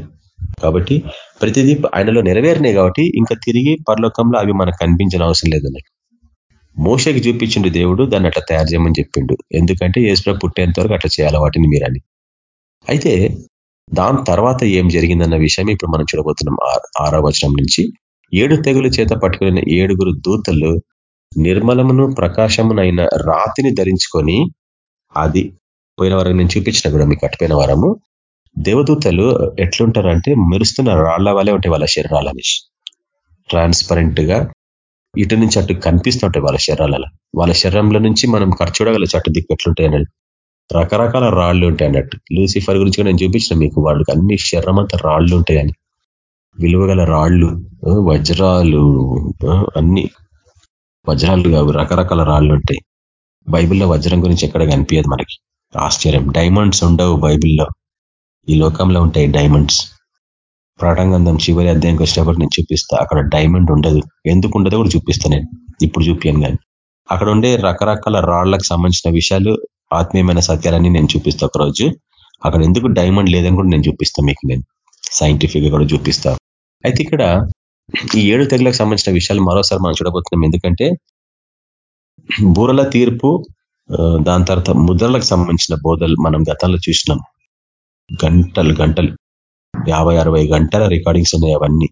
కాబట్టి ప్రతిదీ ఆయనలో నెరవేరినాయి కాబట్టి ఇంకా తిరిగి పరలోకంలో అవి మనకు కనిపించిన అవసరం లేదన్నట్టు. మోసకి చూపించిండు దేవుడు దాన్ని అట్లా తయారు చేయమని చెప్పిండు. ఎందుకంటే ఏసుప్ర పుట్టేంత వరకు అట్లా చేయాలి వాటిని మీరని. అయితే దాని తర్వాత ఏం జరిగిందన్న విషయం ఇప్పుడు మనం చూడబోతున్నాం. ఆరో వచనం నుంచి ఏడు తెగుల చేత పట్టుకున్న ఏడుగురు దూతలు నిర్మలమును ప్రకాశమునైన రాతిని ధరించుకొని అది పోయిన వరం నేను చూపించిన కూడా మీకు అటుపోయిన వరము దేవదూతలు ఎట్లుంటారంటే మెరుస్తున్న రాళ్ళ వల్లే ఉంటాయి వాళ్ళ శరీరాలని ట్రాన్స్పరెంట్గా ఇటు నుంచి అటు కనిపిస్తుంటాయి వాళ్ళ శరీరాలలో. వాళ్ళ శరీరంలో నుంచి మనం ఖర్చు చూడగల చట్టు దిక్కు ఎట్లుంటాయి అన్నట్టు. రకరకాల రాళ్ళు ఉంటాయి అన్నట్టు. లూసిఫర్ గురించి నేను చూపించిన మీకు. వాళ్ళకి అన్ని శరీరం అంతా రాళ్ళు ఉంటాయని. విలువగల రాళ్ళు వజ్రాలు అన్ని వజ్రాలు కావు. రకరకాల రాళ్ళు ఉంటాయి. బైబిల్లో వజ్రం గురించి ఎక్కడ కనిపించదు మనకి. ఆశ్చర్యం. డైమండ్స్ ఉండవు బైబిల్లో. ఈ లోకంలో ఉంటాయి డైమండ్స్. ప్రాణాంగంధం చివరి అధ్యాయంకి వచ్చినప్పుడు నేను చూపిస్తా. అక్కడ డైమండ్ ఉండదు. ఎందుకు ఉండదో కూడా చూపిస్తా నేను. ఇప్పుడు చూపియాను కానీ. అక్కడ ఉండే రకరకాల రాళ్ళకు సంబంధించిన విషయాలు ఆత్మీయమైన సత్యాలని నేను చూపిస్తా ఒకరోజు. అక్కడ ఎందుకు డైమండ్ లేదని కూడా నేను చూపిస్తా మీకు నేను. సైంటిఫిక్ కూడా చూపిస్తా. అయితే ఇక్కడ ఈ ఏడు తెగులకు సంబంధించిన విషయాలు మరోసారి మనం చూడబోతున్నాం. ఎందుకంటే బూరల తీర్పు దాని తర్వాత ముద్రలకు సంబంధించిన బోధలు మనం గతంలో చూసినాం. గంటలు గంటలు. యాభై అరవై గంటల రికార్డింగ్స్ ఉన్నాయి అవన్నీ.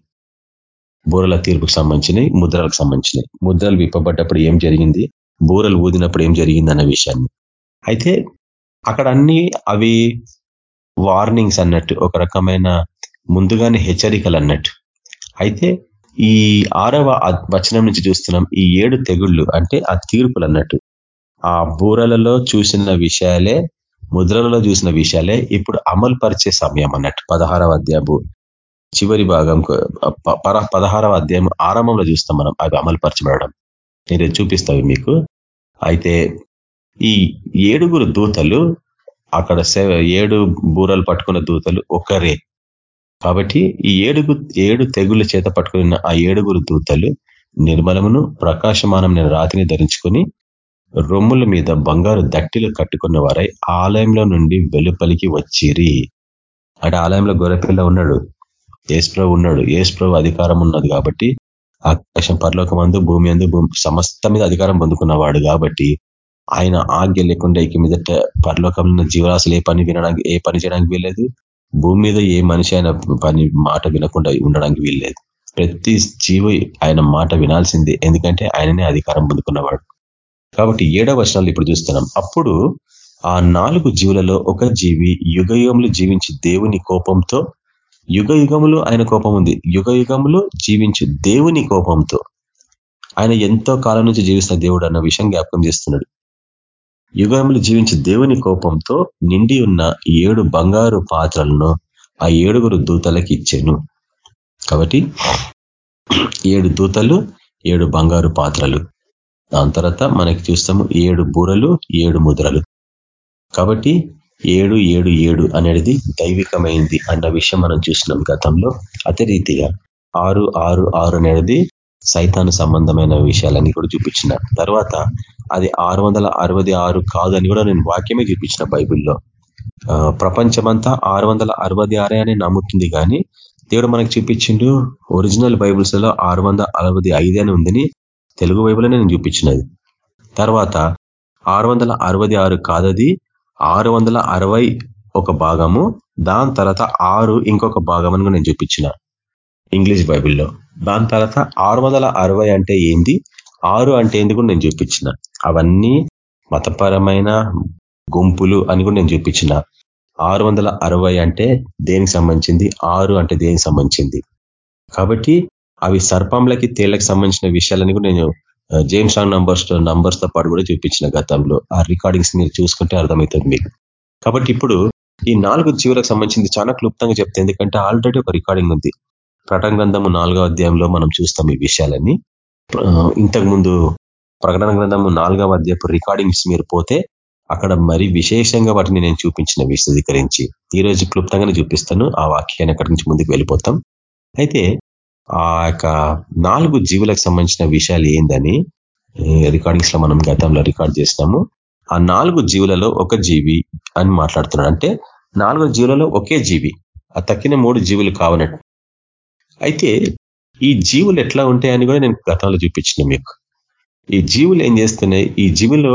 బూరల తీర్పుకు సంబంధించినవి ముద్రలకు సంబంధించినవి. ముద్రలు విప్పబడ్డప్పుడు ఏం జరిగింది? బూరలు ఊదినప్పుడు ఏం జరిగింది అన్న విషయాన్ని. అయితే అక్కడ అన్ని అవి వార్నింగ్స్ అన్నట్టు ఒక రకమైన ముందుగానే హెచ్చరికలు అన్నట్టు. అయితే ఈ ఆరవ వచనం నుంచి చూస్తున్నాం ఈ ఏడు తెగుళ్ళు అంటే ఆ తీర్పులు అన్నట్టు. ఆ బూరలలో చూసిన విషయాలే ముద్రలలో చూసిన విషయాలే ఇప్పుడు అమలు పరిచే సమయం అన్నట్టు. పదహారవ అధ్యాయము చివరి భాగం పదహారవ అధ్యాయం ఆరంభంలో చూస్తాం మనం అవి అమలు పరచబడడం. నేను చూపిస్తావి మీకు. అయితే ఈ ఏడుగురు దూతలు అక్కడ ఏడు బూరలు పట్టుకున్న దూతలు ఒకరే. కాబట్టి ఈ ఏడుగు ఏడు తెగుల చేత పట్టుకున్న ఆ ఏడుగురు దూతలు నిర్మలమును ప్రకాశమానం రాతిని ధరించుకొని రొమ్ముల మీద బంగారు దట్టిలు కట్టుకున్న వారై ఆలయంలో నుండి వెలుపలికి వచ్చిరి. అంటే ఆలయంలో గొర్రెపిల్ల ఉన్నాడు. ఏసుప్రభు ఉన్నాడు. ఏసుప్రభు అధికారం ఉన్నది కాబట్టి ఆకాశం పరలోకమందు భూమి అందు సమస్త మీద అధికారం పొందుకున్నవాడు కాబట్టి ఆయన ఆజ్ఞ లేకుండా ఇక మీదట పరలోకంలో జీవరాశులు ఏ పని వినడానికి ఏ పని చేయడానికి వీల్లేదు. భూమి మీద ఏ మనిషి ఆయన పని మాట వినకుండా ఉండడానికి వీల్లేదు. ప్రతి జీవి ఆయన మాట వినాల్సిందే. ఎందుకంటే ఆయననే అధికారం పొందుకున్నవాడు. కాబట్టి ఏడవ వర్షాలు ఇప్పుడు చూస్తున్నాం. అప్పుడు ఆ నాలుగు జీవులలో ఒక జీవి యుగయుగములు జీవించి దేవుని కోపంతో యుగ యుగములు ఆయన కోపం ఉంది. యుగ యుగములు జీవించి దేవుని కోపంతో. ఆయన ఎంతో కాలం నుంచి జీవిస్తున్న దేవుడు అన్న విషయం జ్ఞాపకం చేస్తున్నాడు. యుగములు జీవించి దేవుని కోపంతో నిండి ఉన్న ఏడు బంగారు పాత్రలను ఆ ఏడుగురు దూతలకి ఇచ్చాను. కాబట్టి ఏడు దూతలు ఏడు బంగారు పాత్రలు. దాని తర్వాత మనకి చూస్తాము ఏడు బూరలు ఏడు ముద్రలు. కాబట్టి ఏడు ఏడు ఏడు అనేది దైవికమైంది అన్న విషయం మనం చూసినాం గతంలో. అదే రీతిగా ఆరు ఆరు ఆరు అనేది సైతాను సంబంధమైన విషయాలన్నీ కూడా చూపించిన. తర్వాత అది ఆరు వందల అరవై ఆరు కాదని కూడా నేను వాక్యమే చూపించిన బైబిల్లో. ప్రపంచమంతా ఆరు వందల అరవై ఆరే అని నమ్ముతుంది కానీ దేవుడు మనకు చూపించిండు ఒరిజినల్ బైబుల్స్లో ఆరు వందల అరవై ఐదు అని ఉందని తెలుగు బైబుల్ నేను చూపించినది. తర్వాత ఆరు వందల అరవై ఆరు కాదది ఆరు వందల అరవై ఒక భాగము దాని తర్వాత ఆరు ఇంకొక భాగం అని నేను చూపించిన ఇంగ్లీష్ బైబిల్లో. దాని తర్వాత ఆరు వందల అరవై అంటే ఏంది ఆరు అంటే ఏంది కూడా నేను చూపించిన. అవన్నీ మతపరమైన గుంపులు అని కూడా నేను చూపించిన. ఆరు వందల అరవై అంటే దేనికి సంబంధించింది ఆరు అంటే దేనికి సంబంధించింది. కాబట్టి అవి సర్పంలకి తేళ్ళకు సంబంధించిన విషయాలని కూడా నేను జేమ్స్ రాంగ్ నంబర్స్ నంబర్స్తో పాటు కూడా చూపించిన గతంలో. ఆ రికార్డింగ్స్ మీరు చూసుకుంటే అర్థమవుతుంది మీకు. కాబట్టి ఇప్పుడు ఈ నాలుగు జీవులకు సంబంధించింది చాలా క్లుప్తంగా చెప్తే ఎందుకంటే ఆల్రెడీ ఒక రికార్డింగ్ ఉంది. ప్రటన గ్రంథము నాలుగో అధ్యాయంలో మనం చూస్తాం ఈ విషయాలన్నీ. ఇంతకు ముందు ప్రకటన గ్రంథము నాలుగవ అధ్యాయపు రికార్డింగ్స్ మీరు పోతే అక్కడ మరి విశేషంగా వాటిని నేను చూపించిన విశదీకరించి ఈ రోజు క్లుప్తంగానే చూపిస్తాను. ఆ వాక్యాన్ని అక్కడి నుంచి ముందుకు వెళ్ళిపోతాం. అయితే ఆ యొక్క నాలుగు జీవులకు సంబంధించిన విషయాలు ఏందని రికార్డింగ్స్లో మనం గతంలో రికార్డ్ చేసినాము. ఆ నాలుగు జీవులలో ఒక జీవి అని మాట్లాడుతున్నాడు. అంటే నాలుగు జీవులలో ఒకే జీవి ఆ తక్కిన మూడు జీవులు కావనట్టు. అయితే ఈ జీవులు ఎట్లా ఉంటాయని కూడా నేను గతంలో చూపించిన మీకు. ఈ జీవులు ఏం చేస్తున్నాయి? ఈ జీవులో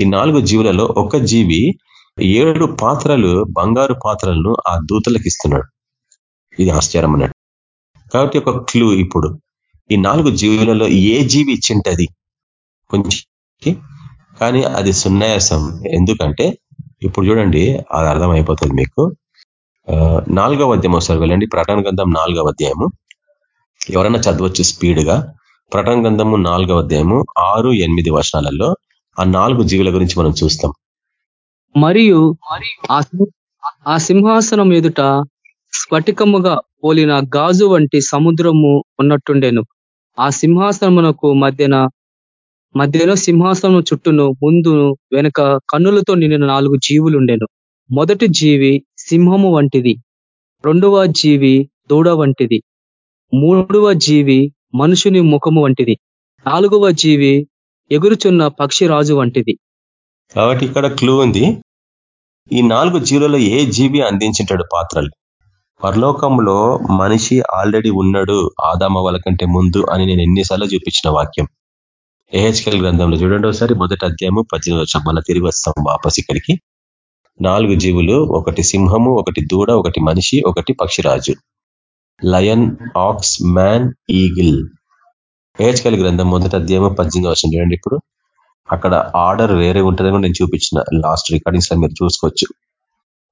ఈ నాలుగు జీవులలో ఒక జీవి ఏడు పాత్రలు బంగారు పాత్రలను ఆ దూతలకు ఇస్తున్నాడు. ఇది ఆశ్చర్యం కాబట్టి ఒక క్లూ ఇప్పుడు. ఈ నాలుగు జీవులలో ఏ జీవి ఇచ్చింటది? కొంచెం కానీ అది సున్నాయాసం ఎందుకంటే ఇప్పుడు చూడండి అది అర్థమైపోతుంది మీకు. నాలుగవ అధ్యాయం ఒకసారి వెళ్ళండి. ప్రకటన గ్రంథం నాలుగవ అధ్యాయము. ఎవరైనా చదవచ్చు స్పీడ్గా. ప్రకటన గ్రంథము నాలుగవ అధ్యాయము ఆరు ఎనిమిది వర్షాలలో ఆ నాలుగు జీవుల గురించి మనం చూస్తాం. మరియు ఆ సింహాసనం ఎదుట స్ఫటికముగా పోలిన గాజు వంటి సముద్రము ఉన్నట్టుండెను. ఆ సింహాసనమునకు మధ్యన మధ్యలో సింహాసనం చుట్టూను ముందు వెనుక కన్నులతో నిండిన నాలుగు జీవులుండెను. మొదటి జీవి సింహము వంటిది రెండవ జీవి దూడ వంటిది మూడవ జీవి మనుషుని ముఖము వంటిది నాలుగవ జీవి ఎగురుచున్న పక్షిరాజు వంటిది. కాబట్టి ఇక్కడ క్లూ ఉంది. ఈ నాలుగు జీవులలో ఏ జీవి అందించింటాడు పాత్రలు? పరలోకంలో మనిషి ఆల్రెడీ ఉన్నాడు ఆదామ వాళ్ళ కంటే ముందు అని నేను ఎన్నిసార్లు చూపించిన వాక్యం. ఏహెచ్కల్ గ్రంథంలో చూడండి ఒకసారి మొదటి అధ్యాయము పద్దెనిమిది వచ్చాం మళ్ళీ తిరిగి వస్తాం వాపస్ ఇక్కడికి. నాలుగు జీవులు ఒకటి సింహము ఒకటి దూడ ఒకటి మనిషి ఒకటి పక్షిరాజు. Lion ox man eagle. ఏహెచ్కల్ గ్రంథం మొదటి అధ్యాయము పద్దెనిమిది వర్షం చూడండి ఇప్పుడు. అక్కడ ఆర్డర్ వేరే ఉంటుందని నేను చూపించిన లాస్ట్ రికార్డింగ్స్లో మీరు చూసుకోవచ్చు.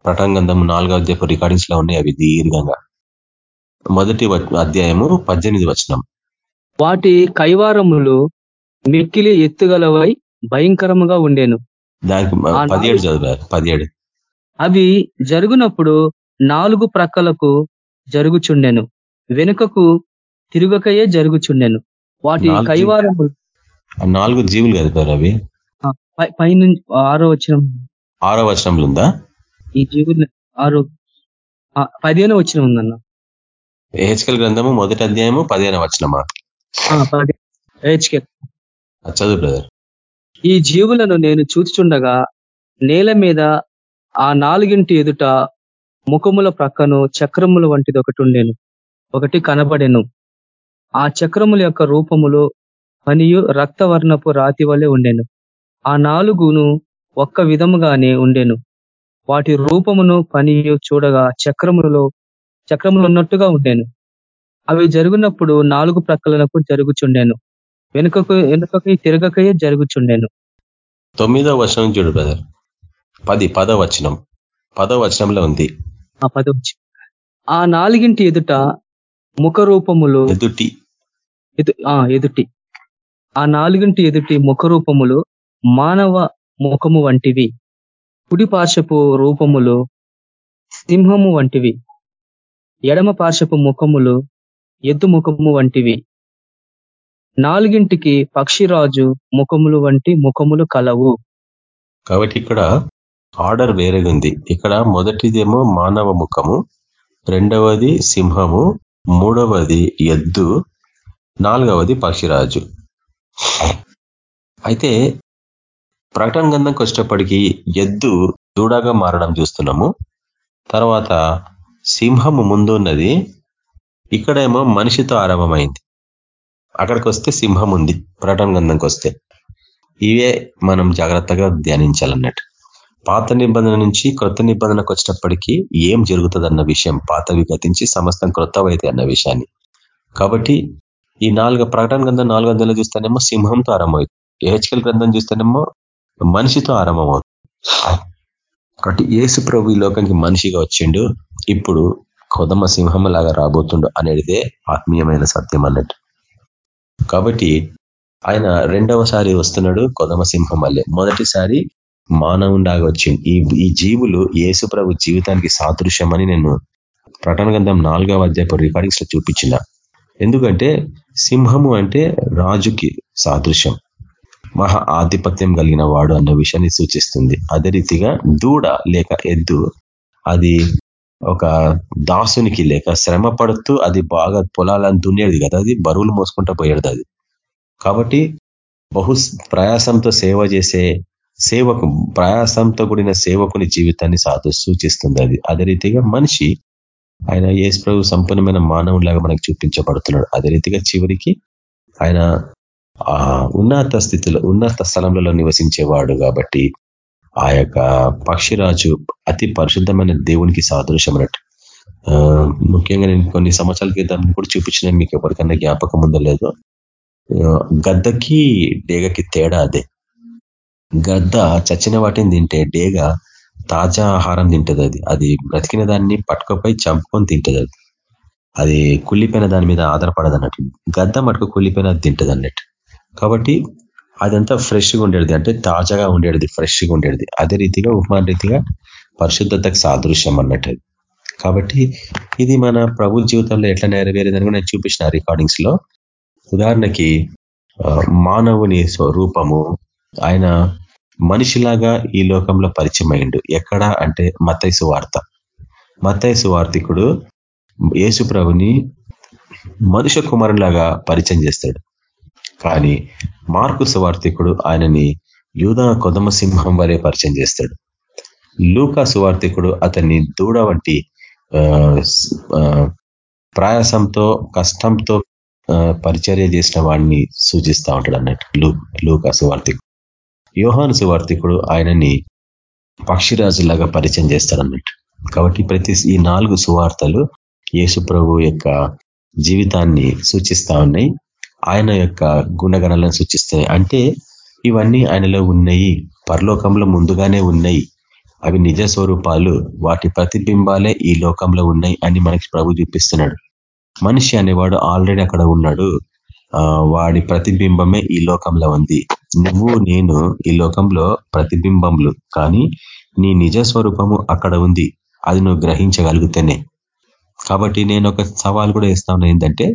ప్రటంగంధం నాలుగో అధ్యాయపు రికార్డింగ్స్లో ఉన్నాయి అవి దీర్ఘంగా. మొదటి అధ్యాయము పద్దెనిమిది వచనం. వాటి కైవారములు మిక్కిలి ఎత్తుగలవై భయంకరముగా ఉండేను. దానికి పదిహేడు చదువు పదిహేడు. అవి జరుగునప్పుడు నాలుగు ప్రక్కలకు జరుగుచుండెను. వెనుకకు తిరుగకయే జరుగుచుండెను. వాటి కైవారములు నాలుగు జీవులు కదా అవి? పైనుంచి ఆరో వచనం. ఆరో వచనంలో ఉందా? ఈ జీవులు ఆరు పదిహేను వచ్చిన ఉందన్న. హెచ్కల్ గ్రంథము మొదటి అధ్యాయము పదిహేను వచనమా? చదువు బ్రదర్. ఈ జీవులను నేను చూచుచుండగా నేల మీద ఆ నాలుగింటి ఎదుట ముఖముల ప్రక్కను చక్రముల వంటిది ఒకటి ఉండేను. ఒకటి కనబడెను. ఆ చక్రముల యొక్క రూపములు పనియు రక్తవర్ణపు రాతి వలె ఉండెను. ఆ నాలుగును ఒక్క విధముగానే ఉండెను. వాటి రూపమును పని చూడగా చక్రములలో చక్రములు ఉన్నట్టుగా ఉండేను. అవి జరుగునప్పుడు నాలుగు ప్రక్కలకు జరుగుచుండెను. వెనుకకు వెనుకకి తిరగకయే జరుగుచుండెను. తొమ్మిదో వచనం చూడు బ్రదర్ పది పదో వచనం. పదో వచనంలో ఉంది. ఆ పదో ఆ నాలుగింటి ఎదుట ముఖ రూపములు ఎదుటి ఎదుటి. ఆ నాలుగింటి ఎదుటి ముఖ రూపములు మానవ ముఖము వంటివి. కుడి పార్శ్వపు రూపములు సింహము వంటివి. ఎడమ పార్శ్వపు ముఖములు ఎద్దు ముఖము వంటివి. నాలుగింటికి పక్షిరాజు ముఖములు వంటి ముఖములు కలవు. కాబట్టి ఇక్కడ ఆర్డర్ వేరేగా ఉంది. ఇక్కడ మొదటిదేమో మానవ ముఖము రెండవది సింహము మూడవది ఎద్దు నాలుగవది పక్షిరాజు. అయితే ప్రకటన గంధంకి వచ్చేటప్పటికి ఎద్దు దూడగా మారడం చూస్తున్నాము. తర్వాత సింహము ముందు ఉన్నది. ఇక్కడేమో మనిషితో ఆరంభమైంది. అక్కడికి వస్తే సింహం ఉంది ప్రకటన గంధంకి వస్తే ఇవే మనం జాగ్రత్తగా ధ్యానించాలన్నట్టు. పాత నిబంధన నుంచి క్రొత్త నిబంధనకు వచ్చినప్పటికీ ఏం జరుగుతుంది విషయం పాతవి గతించి సమస్తం క్రొత్తవైతే అన్న విషయాన్ని. కాబట్టి ఈ నాలుగు ప్రకటన గ్రంథం నాలుగు వందలు చూస్తేనేమో సింహంతో ఆరంభమవుతుంది ఏహెచ్కల్ గ్రంథం చూస్తేనేమో మనిషితో ఆరంభమవుతుంది. కాబట్టి ఏసు ప్రభు ఈ లోకానికి మనిషిగా వచ్చిండు. ఇప్పుడు కొదమ సింహం లాగా రాబోతుండు అనేదే ఆత్మీయమైన సత్యం అన్నట్టు. కాబట్టి ఆయన రెండవసారి వస్తున్నాడు కొదమ సింహం వల్లే. మొదటిసారి మానవుండాగా వచ్చింది ఈ ఈ జీవులు యేసు ప్రభు జీవితానికి సాదృశ్యమని నేను ప్రకటన గ్రంథం నాలుగవ అధ్యాయపు రికార్డింగ్స్లో చూపించిన. ఎందుకంటే సింహము అంటే రాజుకి సాదృశ్యం. మహా ఆధిపత్యం కలిగిన వాడు అన్న విషయాన్ని సూచిస్తుంది. అదే రీతిగా దూడ లేక ఎద్దు అది ఒక దాసునికి లేక శ్రమ పడుతూ అది బాగా పొలాలను దున్నేది కదా అది బరువులు మోసుకుంటూ పోయేది అది. కాబట్టి బహు ప్రయాసంతో సేవ చేసే సేవకు ప్రయాసంతో కూడిన సేవకుని జీవితాన్ని సాధు సూచిస్తుంది అది. అదే రీతిగా మనిషి ఆయన ఏసు ప్రభు సంపూర్ణమైన మానవులాగా మనకు చూపించబడుతున్నాడు. అదే రీతిగా చివరికి ఆయన ఉన్నత స్థితిలో ఉన్నత స్థలంలో నివసించేవాడు కాబట్టి ఆ యొక్క పక్షిరాజు అతి పరిశుద్ధమైన దేవునికి సాదృశ్యమైనట్టు. ముఖ్యంగా నేను కొన్ని సంవత్సరాల క్రితం కూడా చూపించిన మీకు ఎవరికన్నా జ్ఞాపకం ఉందో లేదో. గద్దకి డేగకి తేడా అదే. గద్ద చచ్చిన వాటిని తింటే డేగ తాజా ఆహారం తింటది అది. అది బ్రతికిన దాన్ని పట్టుకపోయి చంపుకొని తింటది అది. అది కుళ్ళిపోయిన దాని మీద ఆధారపడదు అన్నట్టు గద్ద మటుకు కుళ్ళిపోయిన తింటది అన్నట్టు కాబట్టి అదంతా ఫ్రెష్గా ఉండేది. అంటే తాజాగా ఉండేది ఫ్రెష్గా ఉండేది. అదే రీతిగా ఉపమాన రీతిగా పరిశుద్ధతకు సాదృశ్యం అన్నట్టు. కాబట్టి ఇది మన ప్రభు జీవితంలో ఎట్లా నెరవేరేదని కూడా నేను చూపించిన రికార్డింగ్స్లో ఉదాహరణకి మానవుని స్వరూపము ఆయన మనిషిలాగా ఈ లోకంలో పరిచయం అయిండు ఎక్కడ అంటే మతైసు వార్త. మతైసు వార్తికుడు యేసు ప్రభుని మనుష్య కుమారులాగా పరిచయం చేస్తాడు. కానీ మార్కు సువార్థికుడు ఆయనని యూదా కొదమ సింహం వరే పరిచయం చేస్తాడు. లూకా సువార్థికుడు అతన్ని దూడ వంటి ప్రయాసంతో కష్టంతో పరిచర్య చేసిన వాడిని సూచిస్తూ ఉంటాడు అన్నట్టు. లూకా సువార్థికుడు. యోహాను సువార్థికుడు ఆయనని పక్షిరాజులాగా పరిచయం చేస్తాడు అన్నట్టు. కాబట్టి ప్రతి ఈ నాలుగు సువార్తలు యేసు ప్రభు యొక్క జీవితాన్ని సూచిస్తా ఉన్నాయి. ఆయన యొక్క గుణగణాలను సూచిస్తాయి. అంటే ఇవన్నీ ఆయనలో ఉన్నాయి పరలోకంలో ముందుగానే ఉన్నాయి. అవి నిజ స్వరూపాలు వాటి ప్రతిబింబాలే ఈ లోకంలో ఉన్నాయి అని మనకి ప్రభు చూపిస్తున్నాడు. మనిషి అనేవాడు ఆల్రెడీ అక్కడ ఉన్నాడు. వాడి ప్రతిబింబమే ఈ లోకంలో ఉంది. నువ్వు నేను ఈ లోకంలో ప్రతిబింబములు కానీ నీ నిజ స్వరూపము అక్కడ ఉంది. అది నువ్వు గ్రహించగలిగితేనే. కాబట్టి నేను ఒక సవాల్ కూడా ఇస్తా ఉన్నా ఏంటంటే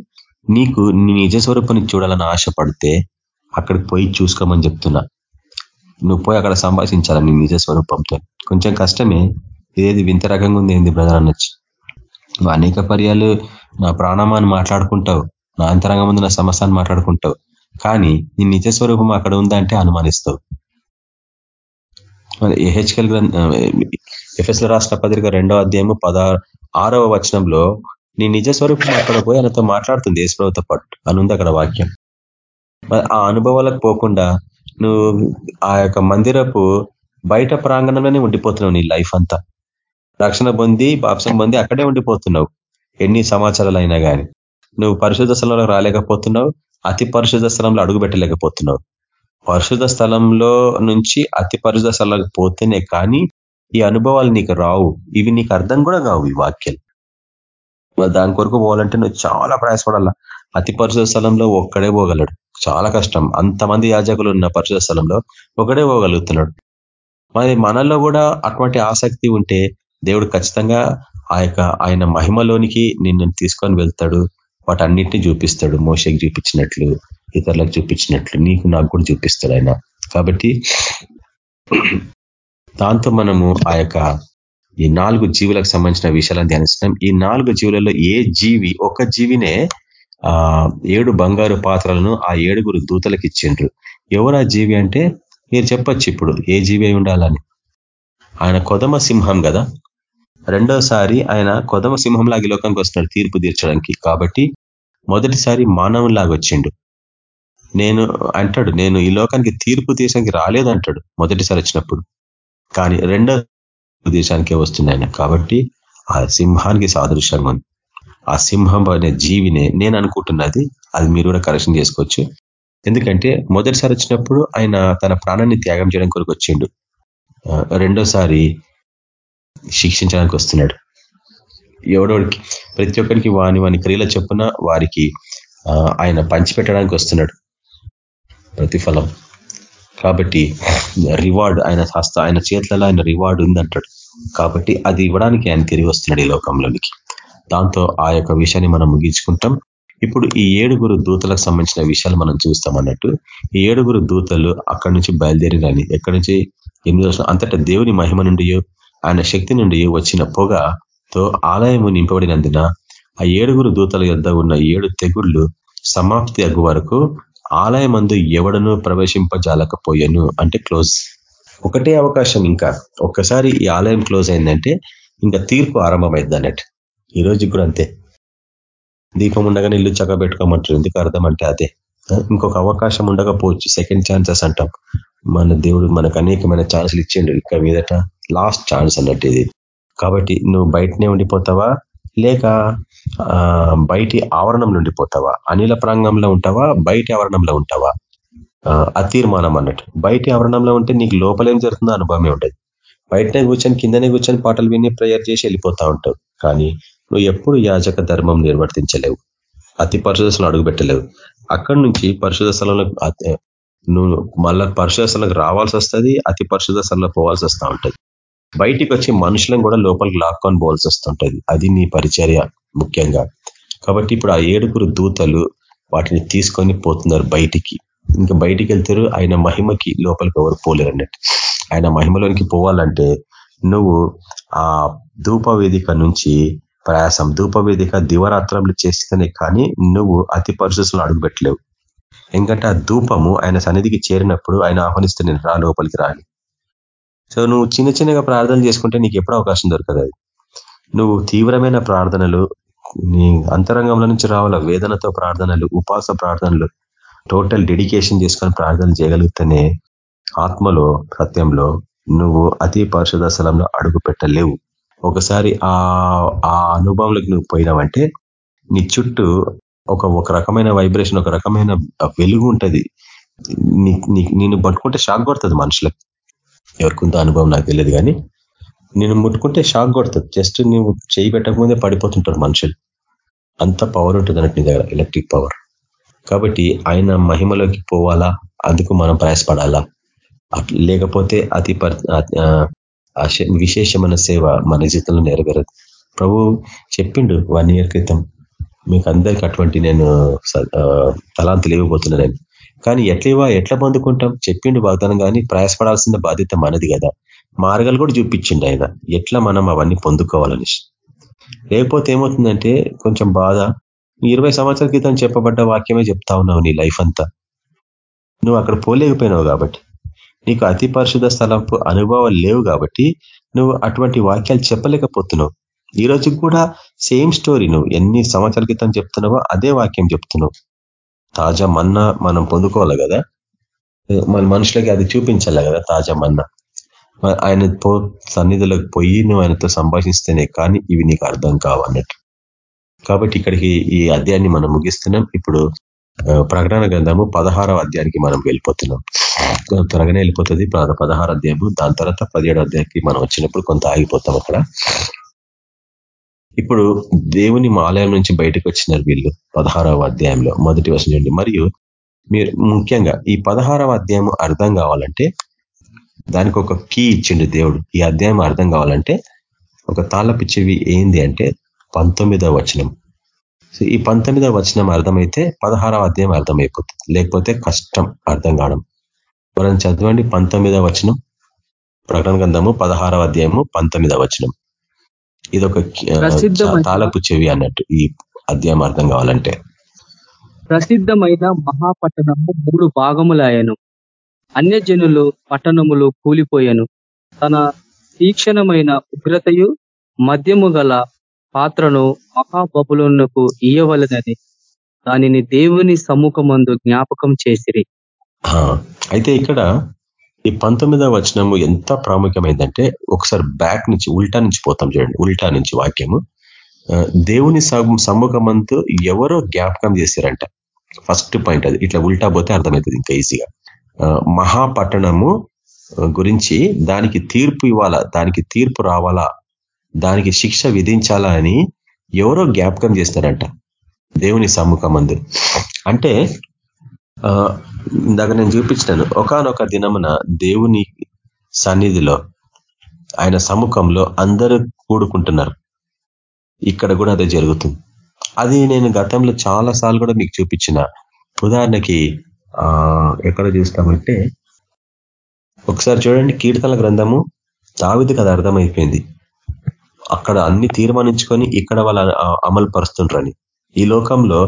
నీకు నీ నిజ స్వరూపాన్ని చూడాలని ఆశపడితే అక్కడికి పోయి చూసుకోమని చెప్తున్నా. నువ్వు పోయి అక్కడ సంభాషించాల నీ నిజస్వరూపంతో కొంచెం కష్టమే. ఇదేది వింత రకంగా ఉంది ఏంది బ్రదర్ అనొచ్చు. నువ్వు అనేక పర్యాలు నా ప్రాణమాన్ని మాట్లాడుకుంటావు. నా అంతరంగం ముందు నా సమస్యను మాట్లాడుకుంటావు. కానీ నీ నిజ స్వరూపం అక్కడ ఉందంటే అనుమానిస్తావు. హెచ్కల్ ఎఫ్ఎస్ల రాష్ట్ర పత్రిక రెండో అధ్యాయము పదహారు ఆరవ వచనంలో నీ నిజ స్వరూపం అక్కడ పోయి ఆయనతో మాట్లాడుతుంది యేసుప్రభుతో పాటు. అని ఉంది అక్కడ వాక్యం. ఆ అనుభవాలకు పోకుండా నువ్వు ఆ యొక్క మందిరపు బయట ప్రాంగణంలోనే ఉండిపోతున్నావు నీ లైఫ్ అంతా. రక్షణ పొంది బాప్సం పొంది అక్కడే ఉండిపోతున్నావు. ఎన్ని సమాచారాలు అయినా కానీ నువ్వు పరిశుద్ధ స్థలంలో రాలేకపోతున్నావు అతి పరిశుద్ధ స్థలంలో అడుగు పెట్టలేకపోతున్నావు పరిశుద్ధ స్థలంలో నుంచి అతి పరిశుద్ధ స్థలాలకు పోతేనే కానీ ఈ అనుభవాలు నీకు రావు. ఇవి నీకు అర్థం కూడా కావు ఈ వాక్యాలు దాని కొరకు పోవాలంటే నువ్వు చాలా ప్రయాసపడాల. అతి పరిశుధ స్థలంలో ఒక్కడే పోగలడు. చాలా కష్టం. అంతమంది యాజకులు ఉన్న పరిశుధ స్థలంలో ఒకడే పోగలుగుతున్నాడు. మరి మనలో కూడా అటువంటి ఆసక్తి ఉంటే దేవుడు ఖచ్చితంగా ఆ ఆయన మహిమలోనికి నిన్ను తీసుకొని వెళ్తాడు. వాటన్నిటిని చూపిస్తాడు. మోసకి చూపించినట్లు ఇతరులకు చూపించినట్లు నీకు నాకు కూడా చూపిస్తాడు ఆయన. కాబట్టి దాంతో మనము ఆ ఈ నాలుగు జీవులకు సంబంధించిన విషయాలను ధ్యానిస్తున్నాం. ఈ నాలుగు జీవులలో ఏ జీవి ఒక జీవినే ఆ ఏడు బంగారు పాత్రలను ఆ ఏడుగురు దూతలకు ఇచ్చిండ్రు. ఎవరు ఆ జీవి అంటే మీరు చెప్పొచ్చు ఇప్పుడు ఏ జీవి ఉండాలని. ఆయన కొదమ సింహం కదా. రెండోసారి ఆయన కొదమ సింహంలాగా లోకానికి వస్తున్నాడు తీర్పు తీర్చడానికి. కాబట్టి మొదటిసారి మానవులాగా వచ్చిండు. నేను అంటాడు నేను ఈ లోకానికి తీర్పు తీర్చడానికి రాలేదంటాడు మొదటిసారి వచ్చినప్పుడు. కానీ రెండో దేశానికే వస్తున్నాయన. కాబట్టి ఆ సింహానికి సాదృశ్యంగా ఉంది. ఆ సింహం అనే జీవినే నేను అనుకుంటున్నది అది మీరు కూడా కరెక్షన్ చేసుకోవచ్చు. ఎందుకంటే మొదటిసారి వచ్చినప్పుడు ఆయన తన ప్రాణాన్ని త్యాగం చేయడం కొరకు వచ్చిండు. రెండోసారి శిక్షించడానికి వస్తున్నాడు. ఎవడోడికి ప్రతి ఒక్కరికి వాని వాని క్రియల చెప్పున వారికి ఆయన పంచిపెట్టడానికి వస్తున్నాడు. ప్రతిఫలం. కాబట్టి రివార్డ్ ఆయన హస్త ఆయన చేతులలో ఆయన రివార్డ్ ఉందంటాడు. కాబట్టి అది ఇవ్వడానికి ఆయన తిరిగి వస్తున్నాడు ఈ లోకంలోనికి. దాంతో ఆ యొక్క విషయాన్ని మనం ముగించుకుంటాం. ఇప్పుడు ఈ ఏడుగురు దూతలకు సంబంధించిన విషయాలు మనం చూస్తాం అన్నట్టు. ఈ ఏడుగురు దూతలు అక్కడి నుంచి బయలుదేరినని ఎక్కడి నుంచి? ఎనిమిది రోజులు అంతటా దేవుని మహిమ నుండియో ఆయన శక్తి నుండియో వచ్చిన పొగతో ఆలయము నింపబడినందున ఆ ఏడుగురు దూతల యొద్ ఉన్న ఏడు తెగుళ్ళు సమాప్తి అగ్గు వరకు ఆలయమందు ఎవడను ప్రవేశింపజాలకపోయాను అంటే క్లోజ్. ఒకటే అవకాశం ఇంకా. ఒక్కసారి ఈ ఆలయం క్లోజ్ అయిందంటే ఇంకా తీర్పు ఆరంభమైంది అన్నట్టు ఈ రోజు కూడా అంతే. దీపం ఉండగానే ఇల్లు చక్కబెట్టుకోమంటారు ఎందుకు అర్థం అంటే అదే. ఇంకొక అవకాశం ఉండకపోవచ్చు. సెకండ్ ఛాన్సెస్ అంటాం. మన దేవుడు మనకు అనేకమైన ఛాన్సులు ఇచ్చిండు ఇక మీదట. లాస్ట్ ఛాన్స్ అన్నట్టు ఇది. కాబట్టి నువ్వు బయటనే ఉండిపోతావా? లేక బయటి ఆవరణం నుండి పోతావా? అనిల ప్రాంగంలో ఉంటావా? బయటి ఆవరణంలో ఉంటావా? అతీర్మానం అన్నట్టు. బయటి ఆవరణంలో ఉంటే నీకు లోపలేం జరుగుతుందో అనుభవమే ఉంటుంది బయటనే కూర్చొని కిందనే కూర్చొని పాటలు విని ప్రేయర్ చేసి వెళ్ళిపోతా ఉంటావు. కానీ నువ్వు ఎప్పుడు యాజక ధర్మం నిర్వర్తించలేవు. అతి పరిశుధ అడుగుపెట్టలేవు. అక్కడి నుంచి పరిశుధ స్థలంలో నువ్వు మళ్ళా పరిశుధ స్థలంలోకి రావాల్సి వస్తుంది అతి పరిశుధ స్థలంలో పోవాల్సి వస్తూ ఉంటుంది. బయటికి వచ్చి మనుషులను కూడా లోపలికి లాక్కొని పోవాల్సి వస్తుంటుంది. అది నీ పరిచర్య. ముఖ్యంగా. కాబట్టి ఇప్పుడు ఆ ఏడుగురు దూతలు వాటిని తీసుకొని పోతున్నారు బయటికి. ఇంకా బయటికి వెళ్తారు ఆయన మహిమకి లోపలికి ఎవరు పోలేరు అన్నట్టు ఆయన మహిమలోనికి పోవాలంటే నువ్వు ఆ ధూప వేదిక నుంచి ప్రయాసం ధూప వేదిక దివరాత్రంలో చేస్తేనే కానీ నువ్వు అతి పరిశుభ్రంలో అడుగుపెట్టలేవు. ఎందుకంటే ఆ ధూపము ఆయన సన్నిధికి చేరినప్పుడు ఆయన ఆహ్వానిస్తే నేను రా లోపలికి రాని. సో నువ్వు చిన్న చిన్నగా ప్రార్థన చేసుకుంటే నీకు ఎప్పుడు అవకాశం దొరకదు అది. నువ్వు తీవ్రమైన ప్రార్థనలు నీ అంతరంగంలో నుంచి రావాల? వేదనతో ప్రార్థనలు ఉపాస ప్రార్థనలు టోటల్ డెడికేషన్ చేసుకొని ప్రార్థనలు చేయగలిగితేనే ఆత్మలో సత్యంలో నువ్వు అతి పరిశుధ స్థలంలో అడుగు పెట్టలేవు. ఒకసారి ఆ ఆ అనుభవంలోకి నువ్వు పోయినావంటే నీ చుట్టూ ఒక ఒక రకమైన వైబ్రేషన్ ఒక రకమైన వెలుగు ఉంటుంది. నేను పట్టుకుంటే షాక్ కొడుతుంది మనుషులకు. ఎవరికి అనుభవం నాకు తెలియదు కానీ నేను ముట్టుకుంటే షాక్ కొడుతుంది. జస్ట్ నువ్వు చేయి పెట్టకముందే పడిపోతుంటారు మనుషులు. అంత పవర్ ఉంటుంది అన్నట్టు నీ దగ్గర ఎలక్ట్రిక్ పవర్ కాబట్టి ఆయన మహిమలోకి పోవాలా? అందుకు మనం ప్రయాసపడాలా? లేకపోతే అతి విశేషమైన సేవ మన జీవితంలో నెరవేరదు. ప్రభు చెప్పిండు వన్ ఇయర్ క్రితం మీకు అందరికి అటువంటి నేను తలాంతులు ఇవ్వబోతున్నాను కానీ ఎట్లేవా ఎట్లా పొందుకుంటాం చెప్పిండు వాగ్దానం కానీ ప్రయాసపడాల్సిన బాధ్యత మనది కదా. మార్గాలు కూడా చూపించిండు ఆయన. ఎట్లా మనం అవన్నీ పొందుకోవాలని. లేకపోతే ఏమవుతుందంటే కొంచెం బాధ. ఇరవై సంవత్సరాల క్రితం చెప్పబడ్డ వాక్యమే చెప్తా ఉన్నావు నీ లైఫ్ అంతా. నువ్వు అక్కడ పోలేకపోయినావు కాబట్టి. నీకు అతి పరిశుద్ధ స్థలపు అనుభవాలు లేవు కాబట్టి నువ్వు అటువంటి వాక్యాలు చెప్పలేకపోతున్నావు. ఈ రోజు కూడా సేమ్ స్టోరీ నువ్వు ఎన్ని సంవత్సరాల క్రితం చెప్తున్నావో అదే వాక్యం చెప్తున్నావు. తాజా మన్నా మనం పొందుకోవాలి కదా. మన మనుషులకి అది చూపించాలి కదా తాజా మన్నా. ఆయన సన్నిధులకు పోయి నువ్వు ఆయనతో సంభాషిస్తేనే కానీ ఇవి నీకు అర్థం కావన్నట్టు. కాబట్టి ఇక్కడికి ఈ అధ్యాయాన్ని మనం ముగిస్తున్నాం. ఇప్పుడు ప్రకటన గ్రంథము పదహారవ అధ్యాయానికి మనం వెళ్ళిపోతున్నాం. త్వరగానే వెళ్ళిపోతుంది. పదహార అధ్యాయము. దాని తర్వాత పదిహేడు అధ్యాయానికి మనం వచ్చినప్పుడు కొంత ఆగిపోతాం అక్కడ. ఇప్పుడు దేవుని ఆలయం నుంచి బయటకు వచ్చినారు వీళ్ళు పదహారవ అధ్యాయంలో. మొదటి వర్షం మరియు మీరు ముఖ్యంగా ఈ పదహారవ అధ్యాయం అర్థం కావాలంటే దానికి ఒక కీ ఇచ్చిండు దేవుడు. ఈ అధ్యాయం అర్థం కావాలంటే ఒక తాళపిచ్చివి ఏంది అంటే పంతొమ్మిదవ వచనం. సో ఈ పంతొమ్మిదవ వచనం అర్థమైతే పదహారవ అధ్యాయం అర్థమైపోతుంది. లేకపోతే కష్టం అర్థం కావడం. మనం చదవండి పంతొమ్మిదవ వచనం. ప్రకటన గ్రంథము పదహారవ అధ్యాయము పంతొమ్మిదవ వచనం. ఇది ఒక తాళపు చెవి అన్నట్టు ఈ అధ్యాయం అర్థం కావాలంటే. ప్రసిద్ధమైన మహాపట్టణము మూడు భాగములాయను అన్యజనులు పట్టణములు కూలిపోయాను. తన తీక్షణమైన ఉగ్రతయు మద్యము గల పాత్రను మహాబబులోనుకు ఇయ్యవలనని దానిని దేవుని సమ్ముఖమందు జ్ఞాపకం చేసిరి. అయితే ఇక్కడ ఈ పంతొమ్మిదవ వచనము ఎంత ప్రాముఖ్యమైందంటే ఒకసారి బ్యాక్ నుంచి ఉల్టా నుంచి పోతాం చూడండి ఉల్టా నుంచి వాక్యము. దేవుని సమ్- ఎవరో జ్ఞాపకం చేశారంట ఫస్ట్ పాయింట్ అది. ఇట్లా ఉల్టా పోతే అర్థమవుతుంది ఇంకా ఈజీగా. మహాపట్టణము గురించి దానికి తీర్పు ఇవ్వాలా దానికి తీర్పు రావాలా దానికి శిక్ష విధించాలా అని ఎవరో జ్ఞాపకం చేస్తారంట దేవుని సమ్ముఖమందు. అంటే ఆ, ఇందాక నేను చూపించినాను ఒకనొక దినమున దేవుని సన్నిధిలో ఆయన సముఖంలో అందరూ కూడుకుంటున్నారు. ఇక్కడ కూడా అదే జరుగుతుంది. అది నేను గతంలో చాలా సార్లు కూడా మీకు చూపించిన. ఉదాహరణకి ఎక్కడ చూస్తామంటే ఒకసారి చూడండి కీర్తన గ్రంథము దావిదికి అది అర్థమైపోయింది. అక్కడ అన్ని తీర్మానించుకొని ఇక్కడ వాళ్ళ అమలు పరుస్తుండ్రని ఈ లోకంలో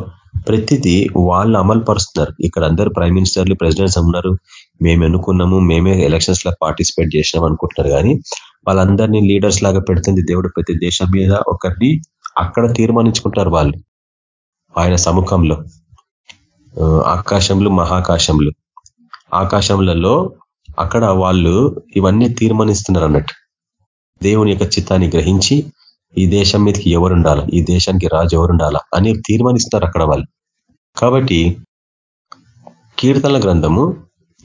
ప్రతిదీ వాళ్ళు అమలు పరుస్తున్నారు ఇక్కడ అందరు ప్రైమ్ మినిస్టర్లు ప్రెసిడెంట్స్ ఉన్నారు. మేము ఎన్నుకున్నాము మేమే ఎలక్షన్స్లో పార్టిసిపేట్ చేసినాం అనుకుంటున్నారు. కానీ వాళ్ళందరినీ లీడర్స్ లాగా పెడుతుంది దేవుడు ప్రతి దేశం మీద. ఒకరిని అక్కడ తీర్మానించుకుంటారు వాళ్ళు. ఆయన సముఖంలో. ఆకాశంలు మహాకాశంలు ఆకాశంలలో అక్కడ వాళ్ళు ఇవన్నీ తీర్మానిస్తున్నారు అన్నట్టు దేవుని యొక్క చిత్తాన్ని గ్రహించి ఈ దేశం మీదకి ఎవరుండాలా? ఈ దేశానికి రాజు ఎవరుండాలా? అని తీర్మానిస్తారు అక్కడ వాళ్ళు. కాబట్టి కీర్తనల గ్రంథము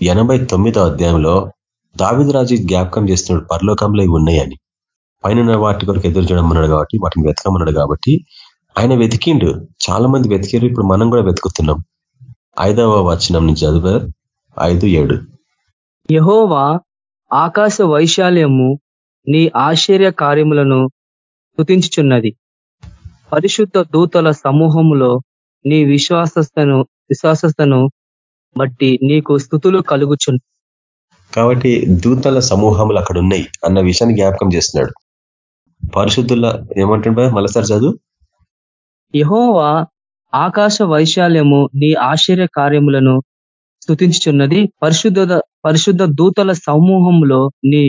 ఎనభై తొమ్మిదో అధ్యాయంలో దావిదరాజు జ్ఞాపకం చేస్తున్నాడు పరలోకంలో ఇవి ఉన్నాయని. పైన వాటి కొరకు ఎదురు చూడమన్నాడు కాబట్టి వాటిని వెతకమన్నాడు కాబట్టి ఆయన వెతికిండు. చాలా మంది వెతికారు ఇప్పుడు మనం కూడా వెతుకుతున్నాం. ఐదవ వచనం నుంచి చదువు ఐదు ఏడు. యహోవా ఆకాశ వైశాల్యము నీ ఆశ్చర్య కార్యములను స్తుతించుచున్నది. పరిశుద్ధ దూతల సమూహములో నీ విశ్వాసస్తను విశ్వాసస్తను బట్టి నీకు స్థుతులు కలుగుచు కాబట్టి దూతల సమూహములు అక్కడ ఉన్నాయి అన్న విషయాన్ని జ్ఞాపకం చేస్తున్నాడు. పరిశుద్ధుల ఏమంటుండే మలసారి చదువు. యహోవా ఆకాశ వైశాల్యము నీ ఆశ్చర్య కార్యములను స్థుతించుచున్నది పరిశుద్ధ పరిశుద్ధ దూతల సమూహంలో నీ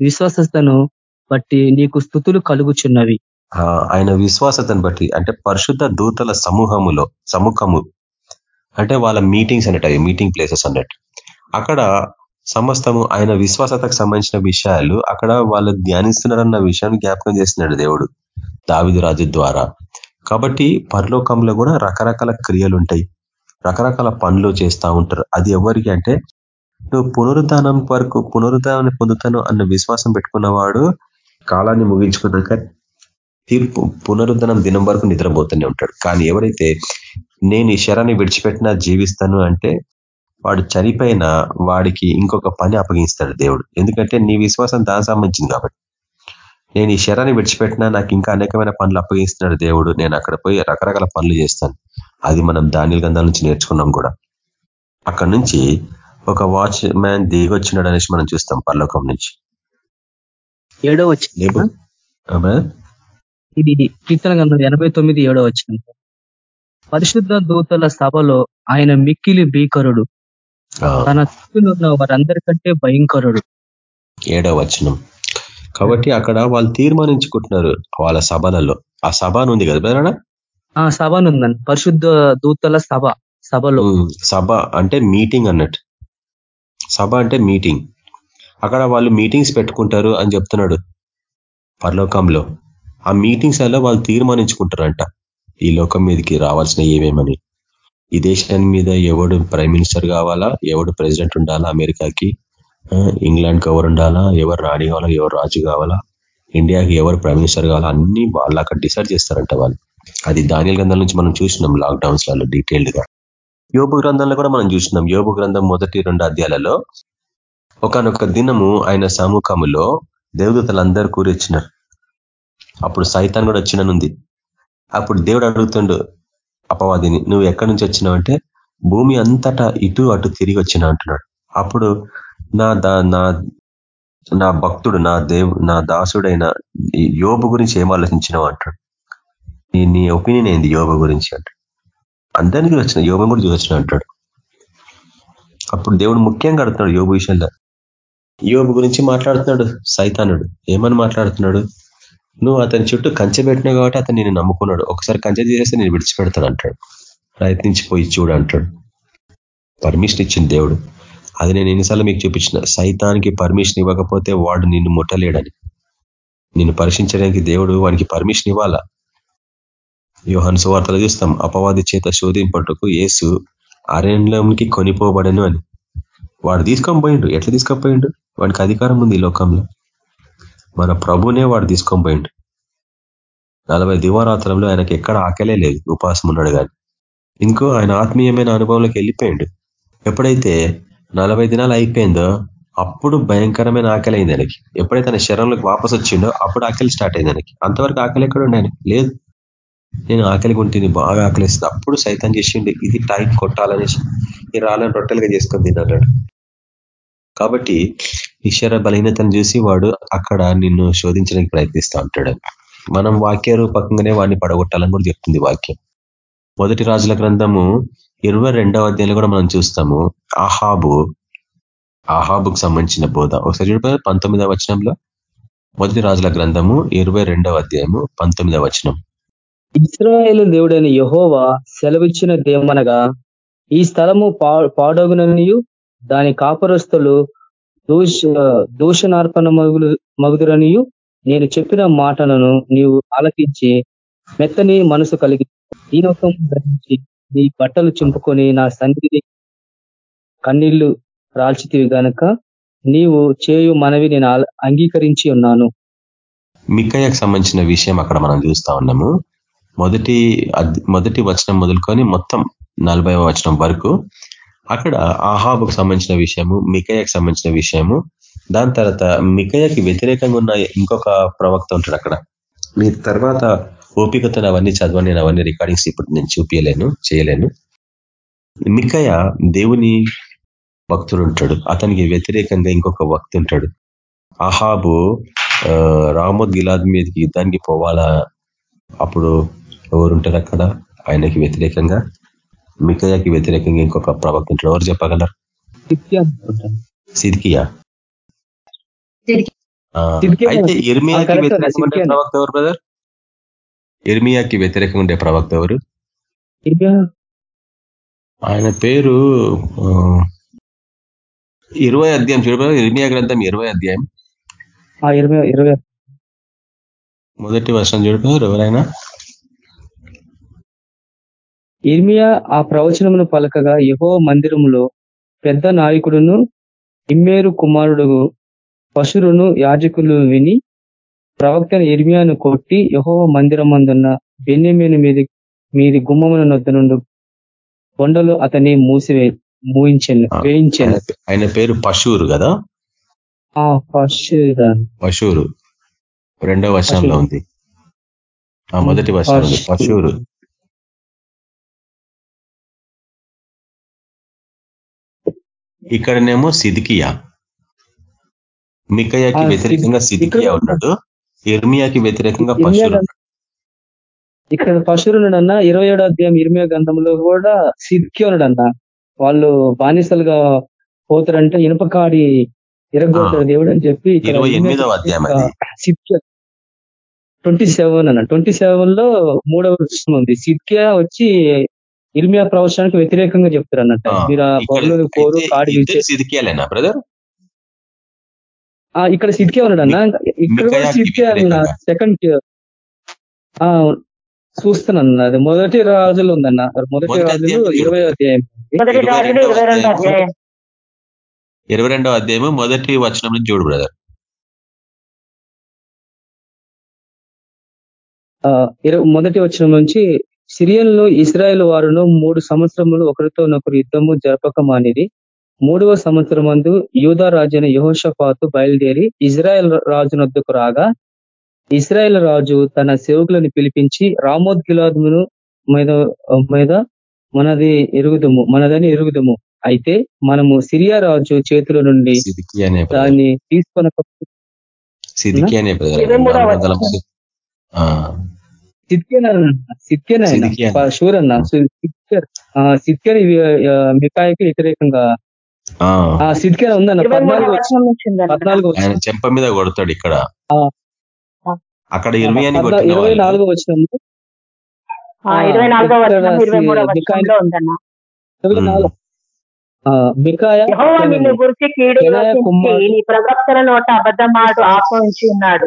విశ్వాసతను బట్టి నీకు స్థుతులు కలుగుచున్నవి. ఆయన విశ్వాసతను బట్టి అంటే పరిశుద్ధ దూతల సమూహములో సముఖము అంటే వాళ్ళ మీటింగ్స్ అన్నట్టు అవి మీటింగ్ ప్లేసెస్ అన్నట్టు. అక్కడ సమస్తము ఆయన విశ్వాసతకు సంబంధించిన విషయాలు అక్కడ వాళ్ళు ధ్యానిస్తున్నారన్న విషయాన్ని జ్ఞాపకం చేస్తున్నాడు దేవుడు. దావిదు రాజు ద్వారా. కాబట్టి పరలోకంలో కూడా రకరకాల క్రియలు ఉంటాయి. రకరకాల పనులు చేస్తూ ఉంటారు. అది ఎవరికి అంటే నువ్వు పునరుద్ధానం వరకు పునరుద్ధానాన్ని పొందుతాను అన్న విశ్వాసం పెట్టుకున్నవాడు కాలాన్ని ముగించుకున్నాక తీర్పు పునరుద్ధనం దినం వరకు నిద్రపోతూనే ఉంటాడు. కానీ ఎవరైతే నేను ఈ శరాన్ని విడిచిపెట్టినా జీవిస్తాను అంటే వాడు చనిపోయిన వాడికి ఇంకొక పని అప్పగిస్తాడు దేవుడు. ఎందుకంటే నీ విశ్వాసం దాని సంబంధించింది కాబట్టి. నేను ఈ శరాన్ని విడిచిపెట్టినా నాకు ఇంకా అనేకమైన పనులు అప్పగిస్తున్నాడు దేవుడు. నేను అక్కడ పోయి రకరకాల పనులు చేస్తాను. అది మనం ధాన్యాల గంధాల నుంచి నేర్చుకున్నాం కూడా. అక్కడ నుంచి ఒక వాచ్ మ్యాన్ దిగొచ్చినాడు అనేసి మనం చూస్తాం పరలోకం నుంచి. ఏడో వచ్చిన? ఇది కీర్తన గ్రంథం ఎనభై తొమ్మిది ఏడో వచ్చిన. పరిశుద్ధ దూతల సభలో ఆయన మిక్కిలి భీకరుడు. తన చుట్టూ ఉన్న వారందరికంటే భయంకరుడు. ఏడవ వచనం. కాబట్టి అక్కడ వాళ్ళు తీర్మానించుకుంటున్నారు వాళ్ళ సభలలో. ఆ సభ అని ఉంది కదా బెదరా ఆ సభనుందని పరిశుద్ధ దూతల సభ సభలో. సభ అంటే మీటింగ్ అన్నట్టు. సభ అంటే మీటింగ్. అక్కడ వాళ్ళు మీటింగ్స్ పెట్టుకుంటారు అని చెప్తున్నాడు పరలోకంలో. ఆ మీటింగ్స్ అలా వాళ్ళు తీర్మానించుకుంటారంట. ఈ లోకం మీదకి రావాల్సిన ఏమేమని? ఈ దేశాన్ని మీద ఎవడు ప్రైమ్ మినిస్టర్ కావాలా? ఎవడు ప్రెసిడెంట్ ఉండాలా అమెరికాకి? ఇంగ్లాండ్ ఎవరు ఉండాలా ఎవరు రాణి కావాలా ఎవరు రాజు కావాలా ఇండియాకి ఎవరు ప్రైమ్ మినిస్టర్ కావాలా అన్ని వాళ్ళు అక్కడ డిసైడ్ చేస్తారంట వాళ్ళు. అది దానియల గ్రంథం నుంచి మనం చూసినాం లాక్డౌన్స్లలో డీటెయిల్డ్గా యోబు గ్రంథంలో కూడా మనం చూసినాం. యోబు గ్రంథం మొదటి రెండు అధ్యాయాలలో ఒకనొక దినము ఆయన సముఖములో దేవదూతలందరూ కూరొచ్చినారు. అప్పుడు సైతాన్ కూడా వచ్చిననుంది. అప్పుడు దేవుడు అడుగుతుండు అపవాదిని నువ్వు ఎక్కడి నుంచి వచ్చినావంటే భూమి అంతటా ఇటు అటు తిరిగి వచ్చినా అంటున్నాడు. అప్పుడు నా దా నా నా భక్తుడు నా దేవు నా దాసుడైన ఈ యోబు గురించి ఏం ఆలోచించినావు అంటాడు? నీ నీ ఒపీనియన్ ఏంది యోబు గురించి అంటాడు. అందరినీ వచ్చిన యోగం కూడా చూసిన అంటాడు. అప్పుడు దేవుడు ముఖ్యంగా అడుగుతున్నాడు యోగు విషయంలో. యోగు గురించి మాట్లాడుతున్నాడు సైతానుడు. ఏమని మాట్లాడుతున్నాడు? నువ్వు అతని చుట్టూ కంచె పెట్టినావు కాబట్టి అతను నేను నమ్ముకున్నాడు. ఒకసారి కంచె తీసేస్తే నేను విడిచిపెడతాను అంటాడు. ప్రయత్నించి పోయి చూడు అంటాడు. పర్మిషన్ ఇచ్చింది దేవుడు. అది నేను ఎన్నిసార్లు మీకు చూపించిన. సైతానికి పర్మిషన్ ఇవ్వకపోతే వాడు నిన్ను ముట్టలేడని. నిన్ను పరీక్షించడానికి దేవుడు వానికి పర్మిషన్ ఇవ్వాలా? యోహన్ సువార్తలు చూస్తాం అపవాది చేత శోధింపటకు ఏసు అరణ్యంకి కొనిపోబడను అని. వాడు తీసుకొని పోయిండు. ఎట్లా తీసుకొని వాడికి అధికారం ఉంది ఈ లోకంలో. మన ప్రభునే వాడు తీసుకొని పోయిండు. నలభై దివారాత్రంలో ఆయనకి ఎక్కడ ఆకలే లేదు ఉపాసం ఉన్నాడు కానీ ఇంకో ఆయన ఆత్మీయమైన అనుభవంలోకి వెళ్ళిపోయిండు. ఎప్పుడైతే నలభై దినాలు అయిపోయిందో అప్పుడు భయంకరమైన ఆకలి అయింది ఆయనకి. ఎప్పుడైతే ఆయన శరీరంలోకి వాపస్ వచ్చిండో అప్పుడు ఆకలి స్టార్ట్ అయింది ఆయనకి. అంతవరకు ఆకలి ఎక్కడ ఉండే లేదు. నేను ఆకలి ఉంటుంది బాగా ఆకలిస్తుంది. అప్పుడు సైతం చేసిండు ఇది టైం కొట్టాలనేసి. ఈ రాళ్ళని రొట్టెలుగా చేసుకొని తిన్నాడు. కాబట్టి ఈ శర బలహీనతను చూసి వాడు అక్కడ నిన్ను శోధించడానికి ప్రయత్నిస్తూ ఉంటాడు. మనం వాక్య రూపకంగానే వాడిని పడగొట్టాలని కూడా చెప్తుంది వాక్యం. మొదటి రాజుల గ్రంథము ఇరవై రెండవ అధ్యాయంలో కూడా మనం చూస్తాము ఆహాబు ఆహాబుకు సంబంధించిన బోధ. ఒకసారి చూడ పంతొమ్మిదవ వచనంలో. మొదటి రాజుల గ్రంథము ఇరవై అధ్యాయము పంతొమ్మిదవ వచనం. ఇస్రాయేల్ దేవుడైన యహోవా సెలవిచ్చిన దేవనగా ఈ స్థలము పాడగుననియు దాని కాపరస్తులు దూష దూషణార్పణ మగులు మగుదురనియు నేను చెప్పిన మాటలను నీవు ఆలకించి మెత్తని మనసు కలిగి దీనత్వం ధరించి నీ బట్టలు చింపుకొని నా సన్నిధిని కన్నీళ్ళు రాల్చితివి గనక నీవు చేయు మనవి నేను అంగీకరించి ఉన్నాను. మిక్కయ్యకు సంబంధించిన విషయం అక్కడ మనం చూస్తా ఉన్నాము. మొదటి మొదటి వచనం మొదలుకొని మొత్తం నలభై వచనం వరకు అక్కడ ఆహాబుకు సంబంధించిన విషయము మికయ్యకు సంబంధించిన విషయము దాని తర్వాత మికయ్యకి వ్యతిరేకంగా ఉన్న ఇంకొక ప్రవక్త ఉంటాడు అక్కడ. మీ తర్వాత ఓపికతో అవన్నీ చదవని నేను అవన్నీ రికార్డింగ్స్ ఇప్పుడు నేను చూపించలేను చేయలేను. మికయ దేవుని భక్తుడు ఉంటాడు. అతనికి వ్యతిరేకంగా ఇంకొక భక్తి ఉంటాడు. అహాబు రామోద్ గిలాద్ మీదకి యుద్ధానికి పోవాలా? అప్పుడు ఎవరుంటారు అక్కడ? ఆయనకి వ్యతిరేకంగా మికయాకి వ్యతిరేకంగా ఇంకొక ప్రవక్త ఉంటాడు. ఎవరు చెప్పగలరు? సిద్కియా అయితే ఇర్మియాకి వ్యతిరేకంగా ఉండే ప్రవక్త ఎవరు బ్రదర్ ఇర్మియాకి వ్యతిరేకంగా ఉండే ప్రవక్త ఎవరు? ఆయన పేరు ఇరవై అధ్యాయం చూడ ఇర్మియా గ్రంథం ఇరవై అధ్యాయం. మొదటి వర్షం చూడరు ఎవరైనా? ఇర్మియా ఆ ప్రవచనమును పలకగా యహో మందిరములో పెద్ద నాయకుడును ఇమ్మేరు కుమారుడు పశురును యాజకులు విని ప్రవక్తను ఇర్మియాను కొట్టి యహో మందిరమందున్న బెన్యమీను మీది మీది గుమ్మమున నొద్ద నుండి కొండలు అతన్ని మూసివే మూయించాను వేయించాను. ఆయన పేరు పశువురు కదా? పశువురు రెండో వర్షంలో ఉంది. మొదటి వర్షం పశువురు ఇక్కడనేమో సిదికియా. మికయాకి వ్యతిరేకంగా సిదికియా ఉన్నాడు. ఇర్మియాకి వ్యతిరేకంగా పశువులు. ఇక్కడ పశువులుడన్నా ఇరవై ఏడో అధ్యాయం ఇర్మియా గ్రంథంలో కూడా సిద్కి ఉన్నాడన్న వాళ్ళు బానిసలుగా పోతారంటే ఇనుపకాడి ఇరగొడతాడు దేవుడు అని చెప్పి ట్వంటీ సెవెన్ అన్న. ట్వంటీ సెవెన్లో మూడవ విషయం ఉంది. సిద్కియా వచ్చి ఇర్మియా ప్రవచనానికి వ్యతిరేకంగా చెప్తారు అన్నట్టు మీరు ఆ బొర్లు కోరు కాడి బ్రదర్? ఇక్కడ సిద్కే ఉన్నాడు అన్న ఇక్కడ కూడా సిద్కే సెకండ్ చూస్తున్నాను అది మొదటి రాజులు ఉందన్న. మొదటి రాజులు ఇరవై అధ్యాయం. ఇరవై రెండో అధ్యాయం. మొదటి వచనం నుంచి చూడు బ్రదర్ మొదటి వచనం నుంచి సిరియన్లో ఇస్రాయల్ వారును మూడు సంవత్సరములు ఒకరితో ఒకరు యుద్ధము జరపక మానిది మూడవ సంవత్సరం మందు యూదా రాజైన యహోషపాతు బయలుదేరి ఇజ్రాయెల్ రాజునొద్దకు రాగా ఇస్రాయల్ రాజు తన సేవకులను పిలిపించి రామోద్ గిలాదును మీద మీద మనది ఎరుగుదము మనదని ఎరుగుదము. అయితే మనము సిరియా రాజు చేతుల నుండి దాన్ని తీసుకొని సిద్కేనా షూర్ అన్న సిద్కేర్ మికాయకి వ్యతిరేకంగా ఆ. ఉందన్న పద్నాలుగు ఆయన చెంప మీద కొడతాడు ఇక్కడ. ఆ. అక్కడ ఇరవై అని ఇరవై నాలుగో వచ్చిన ఇరవై. నాలుగు నిన్ను గురించి కీడు. నీ ప్రవక్తల నోట అబద్ధమాడు ఉన్నాడు.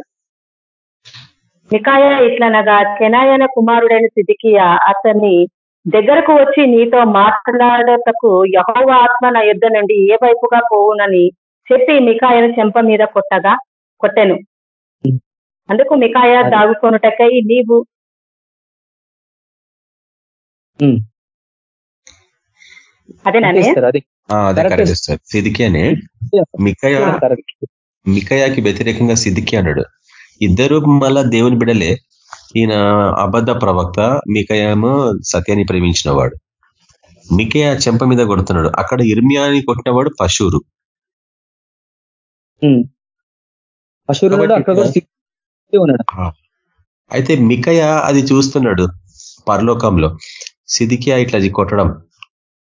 మికాయ ఇట్లనగా కెనాయన కుమారుడైన సిదికియా అతన్ని దగ్గరకు వచ్చి నీతో మాట్లాడటకు యహోవ ఆత్మ నా యుద్ధ నుండి ఏ వైపుగా పోవునని చెప్పి మికాయను చెంప మీద కొట్టగా కొట్టెను. అందుకు మికాయ. దాగుకొనుటకై నీవు. అదేనండి మికయ కరెక్ట్. మికయాకి వ్యతిరేకంగా సిద్దికి అన్నాడు. ఇద్దరు మళ్ళా దేవుని బిడలే ఈయన అబద్ధ ప్రవక్త మికయాము సత్యాన్ని ప్రేమించిన వాడు మికయ చెంప మీద కొడుతున్నాడు. అక్కడ ఇర్మియాని కొట్టినవాడు పశువురు అయితే మికయ అది చూస్తున్నాడు పరలోకంలో. సిదికియా ఇట్లా అది కొట్టడం.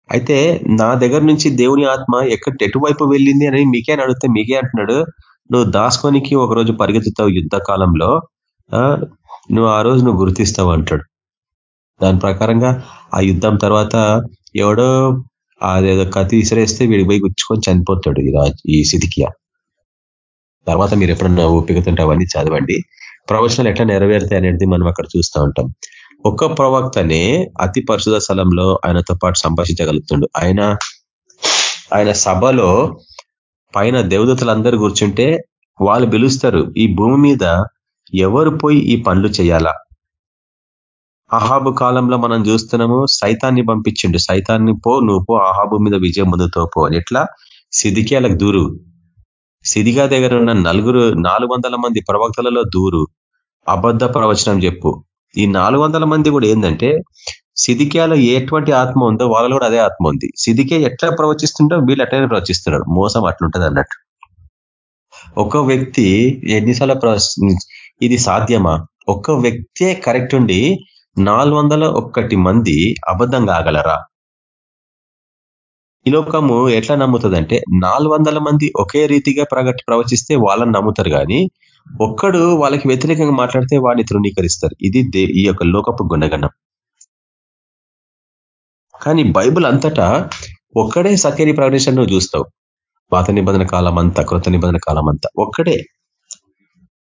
అయితే నా దగ్గర నుంచి దేవుని ఆత్మ ఎక్కడ ఎటువైపు వెళ్ళింది అని మీకే అడిగితే మీకే అంటున్నాడు నువ్వు దాసుకోనికి ఒక రోజు పరిగెత్తుతావు యుద్ధ కాలంలో ఆ, నువ్వు ఆ రోజు నువ్వు గుర్తిస్తావు అంటాడు. దాని ప్రకారంగా ఆ యుద్ధం తర్వాత ఎవడో అదేదో కత్తి విసిరేస్తే వీడికి పోయి గుచ్చుకొని చనిపోతాడు ఈ రాజు ఈ సిదికియా తర్వాత మీరు ఎప్పుడన్నా ఓపికతుంటే అవన్నీ చదవండి. ప్రవచనాలు ఎట్లా నెరవేరుతాయి అనేది మనం అక్కడ చూస్తూ ఉంటాం. ఒక్క ప్రవక్తనే అతి పరిశుధ స్థలంలో ఆయనతో పాటు సంభాషించగలుగుతుండు. ఆయన ఆయన సభలో పైన దేవదతలందరూ కూర్చుంటే వాళ్ళు పిలుస్తారు ఈ భూమి మీద ఎవరు పోయి ఈ పనులు చేయాలా? అహాబు కాలంలో మనం చూస్తున్నాము సైతాన్ని పంపించిండు. సైతాన్ని పో నువ్వు పో అహాబు మీద విజయం ముందుతో పో అని. ఎట్లా? సిదికేలకు దూరు. సిదిగా దగ్గర ఉన్న నలుగురు నాలుగు మంది ప్రవక్తలలో దూరు. అబద్ధ ప్రవచనం చెప్పు. ఈ నాలుగు మంది కూడా ఏంటంటే సిదికేలో ఎటువంటి ఆత్మ ఉందో వాళ్ళలో కూడా అదే ఆత్మ ఉంది. సిదికే ఎట్లా ప్రవచిస్తుంటో వీళ్ళు అట్లనే ప్రవచిస్తున్నారు. మోసం అట్లుంటది అన్నట్టు. ఒక వ్యక్తి ఎన్నిసార్లు ఇది సాధ్యమా? ఒక్క వ్యక్తే కరెక్ట్ ఉండి నాలుగు వందల మంది అబద్ధం కాగలరా ఈ లోకము ఎట్లా నమ్ముతుందంటే నాలుగు వందల మంది ఒకే రీతిగా ప్రగతి ప్రవచిస్తే వాళ్ళని నమ్ముతారు కానీ ఒక్కడు వాళ్ళకి వ్యతిరేకంగా మాట్లాడితే వాడిని తృణీకరిస్తారు. ఇది దే- ఈ యొక్క లోకపు గుణగణం. కానీ బైబిల్ అంతటా ఒక్కడే సత్యని ప్రకటించడం నువ్వు చూస్తావు. పాత నిబంధన కాలం అంతా కృత నిబంధన కాలం అంతా ఒక్కడే.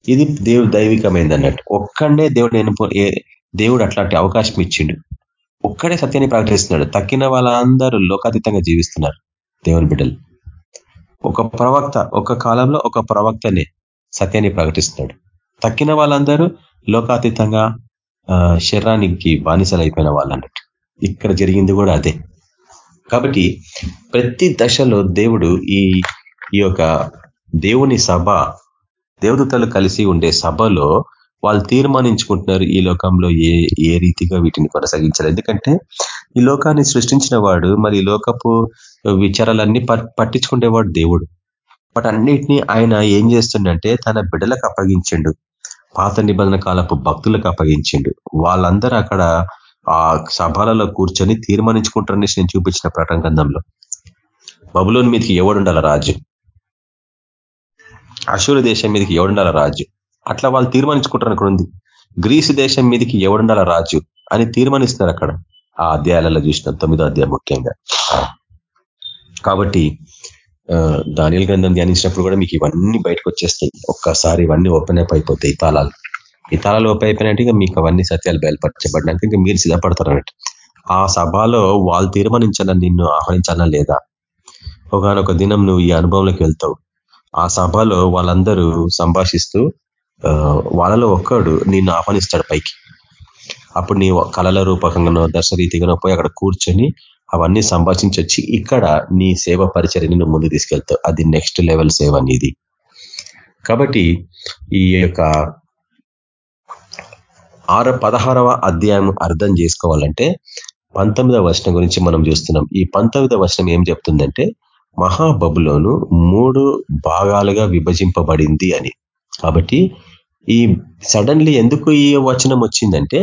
ఇది దేవుడు దైవికమైంది అన్నట్టు ఒక్కడే దేవుడు నేను దేవుడు అట్లాంటి అవకాశం ఇచ్చిండు. ఒక్కడే సత్యాన్ని ప్రకటిస్తున్నాడు. తక్కిన వాళ్ళందరూ లోకాతీతంగా జీవిస్తున్నారు దేవుని బిడ్డలు. ఒక ప్రవక్త ఒక కాలంలో ఒక ప్రవక్తనే సత్యాన్ని ప్రకటిస్తున్నాడు. తక్కిన వాళ్ళందరూ లోకాతీతంగా ఆ, శరీరానికి బానిసలు అయిపోయిన వాళ్ళు అన్నట్టు ఇక్కడ జరిగింది కూడా అదే. కాబట్టి ప్రతి దశలో దేవుడు ఈ ఈ యొక్క దేవుని సభ దేవదూతలు కలిసి ఉండే సభలో వాళ్ళు తీర్మానించుకుంటున్నారు ఈ లోకంలో ఏ ఏ రీతిగా వీటిని కొనసాగించాలి. ఎందుకంటే ఈ లోకాన్ని సృష్టించిన వాడు మరి ఈ లోకపు విచారాలన్నీ పట్- పట్టించుకునేవాడు దేవుడు. బట్ అన్నిటినీ ఆయన ఏం చేస్తుండంటే తన బిడ్డలకు అప్పగించిండు. పాత నిబంధన కాలపు భక్తులకు అప్పగించిండు. వాళ్ళందరూ అక్కడ ఆ సభలలో కూర్చొని తీర్మానించుకుంటారని నేను చూపించిన ప్రకటన గ్రంథంలో. బబులోని మీదకి ఎవడుండాల రాజు? అశూరు దేశం మీదకి ఎవడుండాల రాజు? అట్లా వాళ్ళు తీర్మానించుకుంటారు అక్కడ ఉంది గ్రీసు దేశం మీదకి ఎవడుండాల రాజు అని తీర్మానిస్తున్నారు అక్కడ. ఆ అధ్యాయాలలో చూసిన తొమ్మిదో అధ్యాయం ముఖ్యంగా. కాబట్టి దానియల్ గ్రంథం ధ్యానించినప్పుడు కూడా మీకు ఇవన్నీ బయటకు వచ్చేస్తాయి. ఒక్కసారి ఇవన్నీ ఓపెన్ అప్ అయిపోతాయి ఈ తాళాలు. ఈ తాళాలు ఓపెన్ అయిపోయినట్టు మీకు అవన్నీ సత్యాలు బయలుపరచబడినాక ఇంకా మీరు సిద్ధపడతారు అన్నట్టు. ఆ సభలో వాళ్ళు తీర్మానించాలని నిన్ను ఆహ్వానించాలా లేదా? ఒకనొక దినం నువ్వు ఈ అనుభవంలోకి వెళ్తావు. ఆ సభలో వాళ్ళందరూ సంభాషిస్తూ వాళ్ళలో ఒక్కడు నిన్ను ఆహ్వానిస్తాడు పైకి. అప్పుడు నీ కళల రూపకంగానో దర్శరీతిగానో పోయి అక్కడ కూర్చొని అవన్నీ సంభాషించి వచ్చి ఇక్కడ నీ సేవ పరిచర్ని నువ్వు ముందు తీసుకెళ్తావు. అది నెక్స్ట్ లెవెల్ సేవ అనేది కాబట్టి ఈ యొక్క ఆర పదహారవ అధ్యాయం అర్థం చేసుకోవాలంటే పంతొమ్మిదవ వచనం గురించి మనం చూస్తున్నాం. ఈ పంతొమ్మిదవ వచనం ఏం చెప్తుందంటే మహాబబులోను మూడు భాగాలుగా విభజింపబడింది అని. కాబట్టి ఈ సడన్లీ ఎందుకు ఈ వచనం వచ్చిందంటే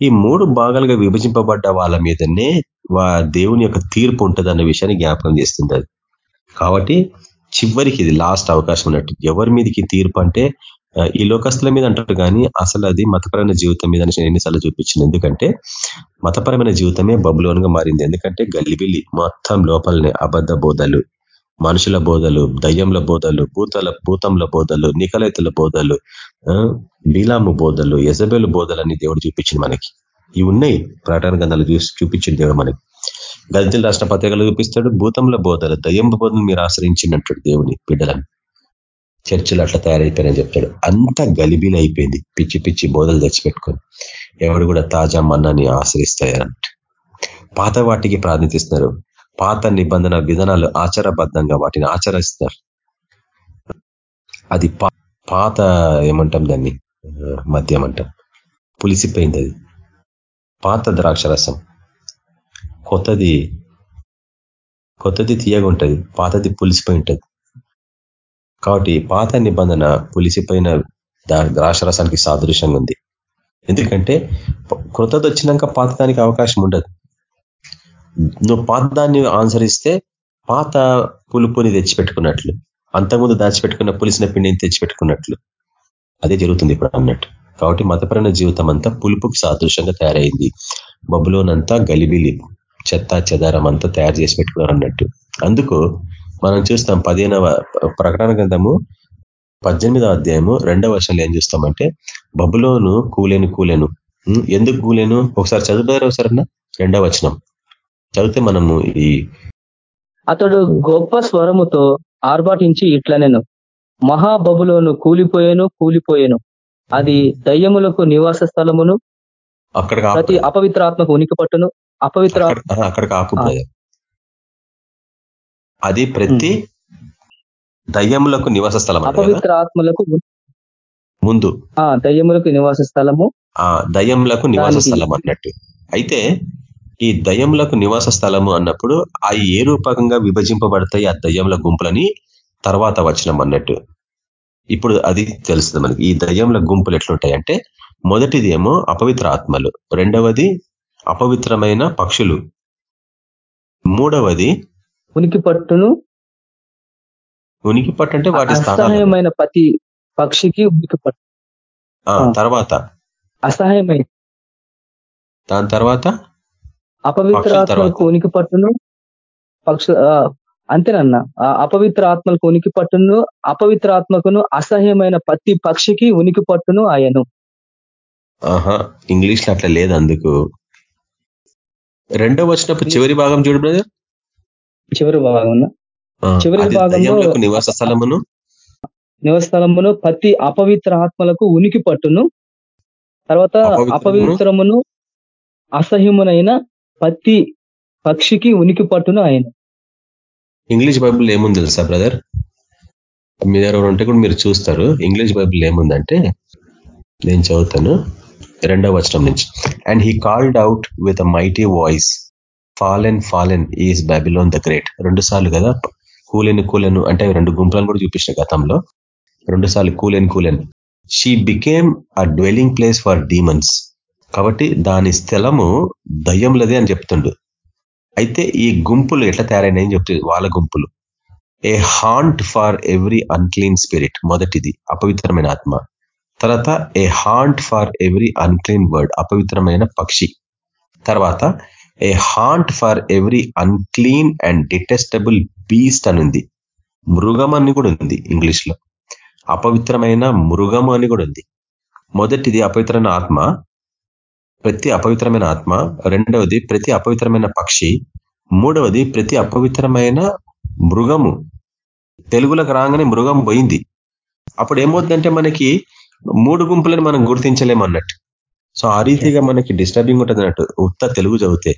ఈ మూడు భాగాలుగా విభజింపబడ్డ వాళ్ళ మీదనే వా దేవుని యొక్క తీర్పు ఉంటుంది అన్న విషయాన్ని జ్ఞాపకం చేస్తుంది అది. కాబట్టి చివరికి ఇది లాస్ట్ అవకాశం ఉన్నట్టు ఎవరి మీదకి తీర్పు అంటే ఈ లోకస్తుల మీద అంటారు కానీ అసలు అది మతపరమైన జీవితం మీద నేను ఎన్నిసార్లు చూపించింది. ఎందుకంటే మతపరమైన జీవితమే బబులోన్గా మారింది. ఎందుకంటే గల్లిబిల్లి మొత్తం లోపలనే అబద్ధ బోధలు మనుషుల బోధలు దయ్యంల బోధలు భూతల భూతంల బోధలు నికలైతుల బోధలు బీలాము బోధలు యజబేలు బోధలని దేవుడు చూపించింది మనకి. ఇవి ఉన్నాయి ప్రకటన గంధాలు చూసి చూపించింది దేవుడు మనకి. గల్తీలు రాష్ట్ర పత్రికలు చూపిస్తాడు భూతంల బోధలు దయ్యం బోధలు మీరు ఆశ్రయించినట్టు దేవుని బిడ్డలను. చర్చలు అట్లా తయారైపోయారని చెప్తాడు. అంత గలిబీలు అయిపోయింది పిచ్చి పిచ్చి బోధలు తెచ్చిపెట్టుకొని. ఎవడు కూడా తాజా మన్నాన్ని ఆశ్రయిస్తాయన్నట్టు. పాత వాటికి ప్రాధాన్యతిస్తున్నారు పాత నిబంధన విధానాలు ఆచారబద్ధంగా వాటిని ఆచరిస్తారు అది పాత ఏమంటాం దాన్ని? మద్యం అంటాం. పులిసిపోయింది అది. పాత ద్రాక్షరసం. కొత్తది కొత్తది తీయగా ఉంటుంది పాతది పులిసిపోయి ఉంటుంది. కాబట్టి పాత నిబంధన పులిసిపోయిన ద్రాక్షరసానికి సాదృశ్యంగా ఉంది. ఎందుకంటే కృతది వచ్చినాక పాత దానికి అవకాశం ఉండదు. నువ్వు పాత దాన్ని ఆన్సరిస్తే పాత పులుపుని తెచ్చిపెట్టుకున్నట్లు అంతకుముందు దాచిపెట్టుకున్న పులిసిన పిండిని తెచ్చిపెట్టుకున్నట్లు అదే జరుగుతుంది ఇప్పుడు అన్నట్టు. కాబట్టి మతపరమైన జీవితం అంతా పులుపుకి సాదృశ్యంగా తయారైంది. బబులోనంతా గలిబిలి చెత్త చెదారం అంతా తయారు చేసి పెట్టుకున్నారు అన్నట్టు. అందుకు మనం చూస్తాం పదిహేనవ ప్రకటన గ్రంథము పద్దెనిమిదవ అధ్యాయము రెండవ వర్షంలో ఏం చూస్తామంటే బబులోను కూలేను కూలేను. ఎందుకు కూలేను? ఒకసారి చదువుతారు ఒకసారి రెండవ వచనం. చదివితే మనము ఈ అతడు గొప్ప స్వరముతో ఆర్భాటించి ఇట్లా నేను మహాబబులోను కూలిపోయాను కూలిపోయాను. అది దయ్యములకు నివాస స్థలమును అక్కడ ప్రతి అపవిత్రాత్మకు ఉనికి పట్టును అపవిత్ర అక్కడ కాపు అది ప్రతి దయ్యములకు నివాస స్థలం అపవిత్ర ఆత్మలకు ముందు. ఆ దయ్యములకు నివాస స్థలము. ఆ దయ్యములకు నివాస స్థలం అన్నట్టు. అయితే ఈ దయ్యములకు నివాస స్థలము అన్నప్పుడు ఆ ఏ రూపకంగా విభజింపబడతాయి? ఆ దయ్యముల గుంపులని తర్వాత వచ్చినాం అన్నట్టు. ఇప్పుడు అది తెలుస్తుంది మనకి. ఈ దయ్యముల గుంపులు ఎట్లుంటాయి అంటే మొదటిది ఏమో అపవిత్ర ఆత్మలు రెండవది అపవిత్రమైన పక్షులు మూడవది ఉనికి పట్టును ఉనికి పట్టు అంటే వాటి అసహాయమైన ప్రతి పక్షికి ఉనికి పట్టు తర్వాత? అసహాయమైన. దాని తర్వాత? అపవిత్ర ఆత్మలకు ఉనికి పట్టును పక్ష అంతేనన్న. అపవిత్ర ఆత్మలకు ఉనికి పట్టును అపవిత్ర ఆత్మకును అసహ్యమైన ప్రతి పక్షికి ఉనికి పట్టును ఆయను. ఆహా ఇంగ్లీష్లో అట్లా లేదు అందుకు. రెండో వచ్చినప్పుడు చివరి భాగం చూడు బ్రదర్ చివరి భాగం చివరి భాగంలో నివాస స్థలమును? నివాస స్థలమును ప్రతి అపవిత్ర ఆత్మలకు ఉనికి పట్టును. తర్వాత అపవిత్రమును? అసహ్యమునైన ప్రతి పక్షికి ఉనికి పట్టును ఆయన. ఇంగ్లీష్ బైబుల్ ఏముంది తెలుసా బ్రదర్? మీ దగ్గర ఉంటే కూడా మీరు చూస్తారు. ఇంగ్లీష్ బైబుల్ ఏముందంటే నేను చదువుతాను రెండవ వచనం నుంచి. And he called out with a mighty voice fallen fallen is Babylon the great రెండు సార్లు కదా? కూలెన్ కూలెన్ అంటే రెండు గుంపులను కూడా చూపించిన గతంలో. రెండు సార్లు fallen fallen. She became a dwelling place for demons కాబట్టి దాని స్థలము దయ్యంలదే అని చెప్తుండు. అయితే ఈ గుంపులు ఎట్లా తయారైనాయని చెప్తుంది? వాళ్ళ గుంపులు. A haunt for every unclean spirit మొదటిది అపవిత్రమైన ఆత్మ. తర్వాత a haunt for every unclean bird అపవిత్రమైన పక్షి. తర్వాత a haunt for every unclean and detestable beast ఉంది. మృగం అని కూడా ఉంది ఇంగ్లీష్లో. అపవిత్రమైన మృగము అని కూడా ఉంది. మొదటిది అపవిత్రమైన ఆత్మ ప్రతి అపవిత్రమైన ఆత్మ రెండవది ప్రతి అపవిత్రమైన పక్షి మూడవది ప్రతి అపవిత్రమైన మృగము. తెలుగులకు రాగానే మృగం పోయింది. అప్పుడు ఏమవుతుందంటే మనకి మూడు గుంపులను మనం గుర్తించలేమన్నట్టు సో ఆ రీతిగా మనకి డిస్టర్బింగ్ ఉంటుంది అన్నట్టు. ఉత్త తెలుగు చదివితే.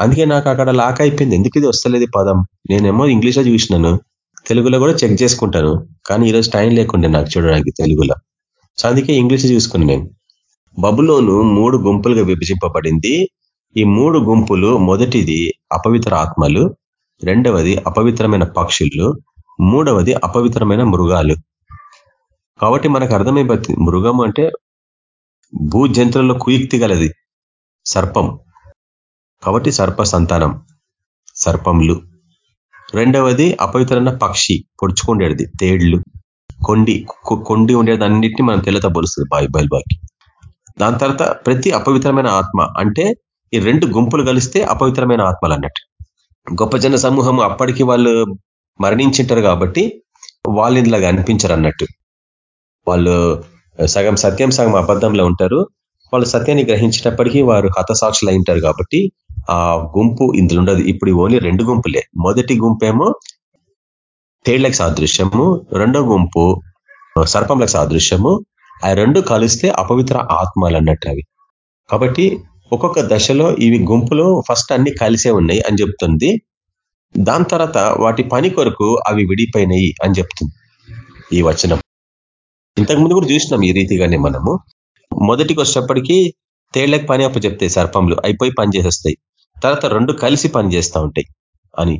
అందుకే నాకు అక్కడ లాక్ అయిపోయింది. ఎందుకు ఇది వస్తలేదు పదం? నేనేమో ఇంగ్లీష్లో చూసినాను. తెలుగులో కూడా చెక్ చేసుకుంటాను. కానీ ఈరోజు టైం లేకుండే నాకు చూడడానికి తెలుగులో. సో అందుకే ఇంగ్లీష్ చూసుకుని నేను. బబులోను మూడు గుంపులుగా విభజింపబడింది. ఈ మూడు గుంపులు మొదటిది అపవిత్ర ఆత్మలు రెండవది అపవిత్రమైన పక్షులు మూడవది అపవిత్రమైన మృగాలు. కాబట్టి మనకు అర్థమైపోతుంది. మృగం అంటే భూ జంతువులలో కుయుక్తి గలది. సర్పం. కాబట్టి సర్ప సంతానం. సర్పంలు రెండవది అపవిత్రమైన పక్షి పొడుచుకుండేది తేళ్ళు. కొండి కొండి ఉండేది అన్నింటినీ మనం తెల్లత పోలుస్తుంది బైబైల్ బాకి దాని తర్వాత ప్రతి అపవిత్రమైన ఆత్మ అంటే ఈ రెండు గుంపులు కలిస్తే అపవిత్రమైన ఆత్మలు అన్నట్టు గొప్ప జన సమూహం అప్పటికి వాళ్ళు మరణించింటారు కాబట్టి వాళ్ళు ఇందులాగా అనిపించరు అన్నట్టు వాళ్ళు సగం సత్యం సగం అబద్ధంలో ఉంటారు. వాళ్ళు సత్యాన్ని గ్రహించినప్పటికీ వారు హతసాక్షులు అయింటారు కాబట్టి ఆ గుంపు ఇందులో ఉండదు. ఇప్పుడు ఓన్లీ రెండు గుంపులే. మొదటి గుంపేమో తేళ్ళకు సాదృశ్యము రెండో గుంపు సర్పంలకు సాదృశ్యము. ఆ రెండు కలిస్తే అపవిత్ర ఆత్మలు అన్నట్టు అవి. కాబట్టి ఒక్కొక్క దశలో ఇవి గుంపులు ఫస్ట్ అన్ని కలిసే ఉన్నాయి అని చెప్తుంది. దాని తర్వాత వాటి పని కొరకు అవి విడిపోయినాయి అని చెప్తుంది ఈ వచనం. ఇంతకుముందు కూడా చూసినాం ఈ రీతిగానే మనము. మొదటికి వచ్చేటప్పటికీ తేళ్ళకు పని అప్ప చెప్తాయి సర్పంలు అయిపోయి పని చేసేస్తాయి. తర్వాత రెండు కలిసి పని చేస్తూ ఉంటాయి అని.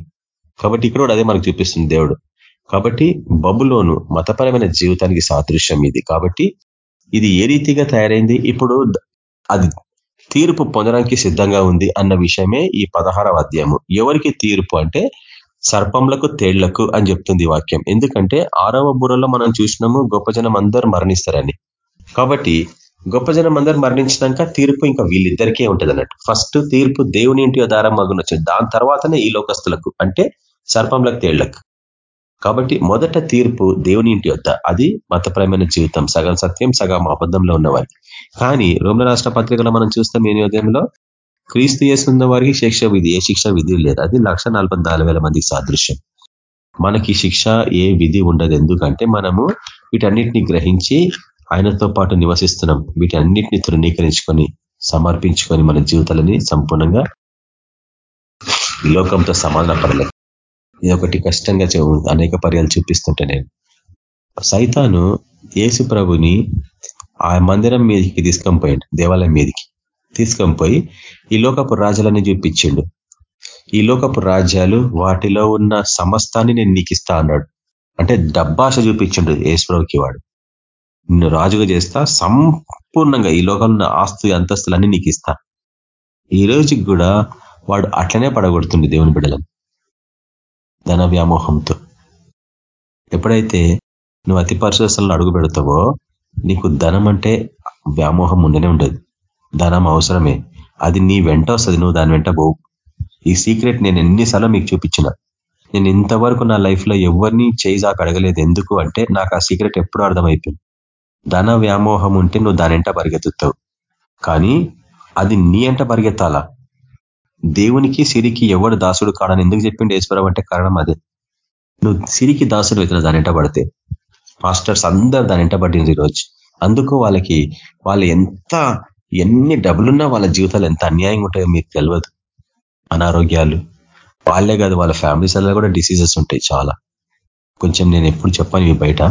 కాబట్టి ఇక్కడ అదే మనకు చూపిస్తుంది దేవుడు. కాబట్టి బబులోను మతపరమైన జీవితానికి సాదృశ్యం ఇది. కాబట్టి ఇది ఏ రీతిగా తయారైంది? ఇప్పుడు అది తీర్పు పొందడానికి సిద్ధంగా ఉంది అన్న విషయమే ఈ పదహారవ అధ్యాయము. ఎవరికి తీర్పు అంటే సర్పంలకు తేళ్ళకు అని చెప్తుంది వాక్యం. ఎందుకంటే ఆరవ బుర్రలో మనం చూసినాము గొప్ప జనం అందరూ మరణిస్తారని. కాబట్టి గొప్ప జనం అందరూ మరణించినాక తీర్పు ఇంకా వీళ్ళిద్దరికే ఉంటుంది అన్నట్టు. ఫస్ట్ తీర్పు దేవుని ఇంటి ద్వారా మగునొచ్చింది దాని తర్వాతనే ఈ లోకస్తులకు అంటే సర్పంలకు తేళ్ళకు. కాబట్టి మొదట తీర్పు దేవుని ఇంటి వద్ద. అది మతపరమైన జీవితం. సగం సత్యం సగం అబద్ధంలో ఉన్నవారి కానీ రోమల రాష్ట్ర పత్రికలో మనం చూస్తాం ఏ ఉదయంలో క్రీస్తు చేస్తున్న వారికి శిక్ష విధి ఏ శిక్ష విధి లేదు. అది లక్ష మందికి సాదృశ్యం. మనకి శిక్ష ఏ విధి ఉండదు. ఎందుకంటే మనము వీటన్నిటిని గ్రహించి ఆయనతో పాటు నివసిస్తున్నాం. వీటన్నిటిని తృణీకరించుకొని సమర్పించుకొని మన జీవితాలని సంపూర్ణంగా లోకంతో సమానపడలేదు ఇది ఒకటి కష్టంగా అనేక పర్యాలు చూపిస్తుంటే నేను. సైతాను యేసు ప్రభుని ఆ మందిరం మీదకి తీసుకొని పోయాడు దేవాలయం మీదకి. తీసుకొని పోయి ఈ లోకపు రాజ్యాలని చూపించిండు. ఈ లోకపు రాజ్యాలు వాటిలో ఉన్న సమస్తాన్ని నేను నీకు ఇస్తా అన్నాడు. అంటే డబ్బాశ చూపించిండు ఏశ్వరవుకి వాడు. నిన్ను రాజుగా చేస్తా సంపూర్ణంగా ఈ లోకంలో ఉన్న ఆస్తు అంతస్తులన్నీ నీకు ఇస్తా. ఈ రోజుకి కూడా వాడు అట్లనే పడగొడుతుంది దేవుని బిడ్డలను ధన వ్యామోహంతో. ఎప్పుడైతే నువ్వు అతి పరిశోధనలు అడుగు పెడతావో నీకు ధనం అంటే వ్యామోహం ఉండనే ఉండదు. ధనం అవసరమే. అది నీ వెంట వస్తుంది నువ్వు దాని వెంట పోవు. ఈ సీక్రెట్ నేను ఎన్నిసార్లు మీకు చూపించిన. నేను ఇంతవరకు నా లైఫ్లో ఎవరిని చేయిజాక అడగలేదు. ఎందుకు అంటే నాకు ఆ సీక్రెట్ ఎప్పుడు అర్థమైపోయింది. ధన వ్యామోహం ఉంటే నువ్వు దాని ఎంట పరిగెత్తుతావు. కానీ అది నీ ఎంట పరిగెత్తాలా? దేవునికి సిరికి ఎవడు దాసుడు కాడని ఎందుకు చెప్పిండు ఈశ్వరం అంటే కారణం అదే. నువ్వు సిరికి దాసుడు అవుతున్న దాని ఎంట పడితే. మాస్టర్స్ అందరు దాని ఎంట పడింది ఈరోజు. అందుకు వాళ్ళకి వాళ్ళు ఎంత ఎన్ని డబ్బులున్నా వాళ్ళ జీవితాలు ఎంత అన్యాయం ఉంటాయో మీకు తెలియదు అనారోగ్యాలు. వాళ్ళే కాదు వాళ్ళ ఫ్యామిలీస్ అలా కూడా డిసీజెస్ ఉంటాయి చాలా. కొంచెం నేను ఎప్పుడు చెప్పాను మీ బయట.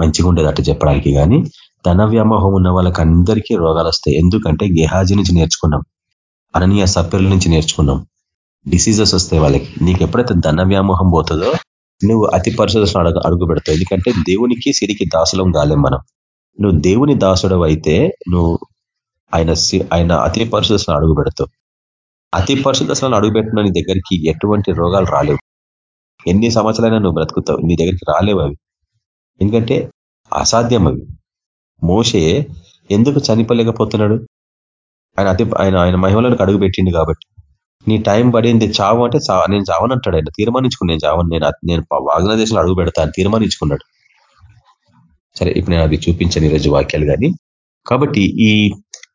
మంచిగా ఉండేది అట్ట చెప్పడానికి కానీ ధన వ్యామోహం ఉన్న వాళ్ళకి అందరికీ రోగాలు వస్తాయి. ఎందుకంటే గెహాజీ నుంచి నేర్చుకున్నాం. అననీయ సప్పెర్ల నుంచి నేర్చుకున్నాం. డిసీజెస్ వస్తాయి వాళ్ళకి. నీకు ఎప్పుడైతే ధన వ్యామోహం పోతుందో నువ్వు అతి పరిశోధన అడుగు అడుగు పెడతావు. ఎందుకంటే దేవునికి సిరికి దాసులం కాలేం మనం. నువ్వు దేవుని దాసుడు అయితే నువ్వు ఆయన ఆయన అతి పరిశోధన అడుగు పెడతావు అతి పరిశుద్ధ అడుగు పెట్టిన నీ దగ్గరికి ఎటువంటి రోగాలు రాలేవు. ఎన్ని సంవత్సరాలైనా నువ్వు బ్రతుకుతావు నీ దగ్గరికి రాలేవు అవి. ఎందుకంటే అసాధ్యం అవి. మోసే ఎందుకు చనిపోలేకపోతున్నాడు? ఆయన అతి ఆయన ఆయన మహిమలకు అడుగు పెట్టిండు కాబట్టి. నీ టైం పడింది చావు అంటే నేను చావని అంటాడు ఆయన. తీర్మానించుకుని నేను చావను నేను నేను వాగ్న దేశంలో అడుగు పెడతాను తీర్మానించుకున్నాడు. సరే ఇప్పుడు నేను అది చూపించాను ఈరోజు వాక్యాలు కానీ. కాబట్టి ఈ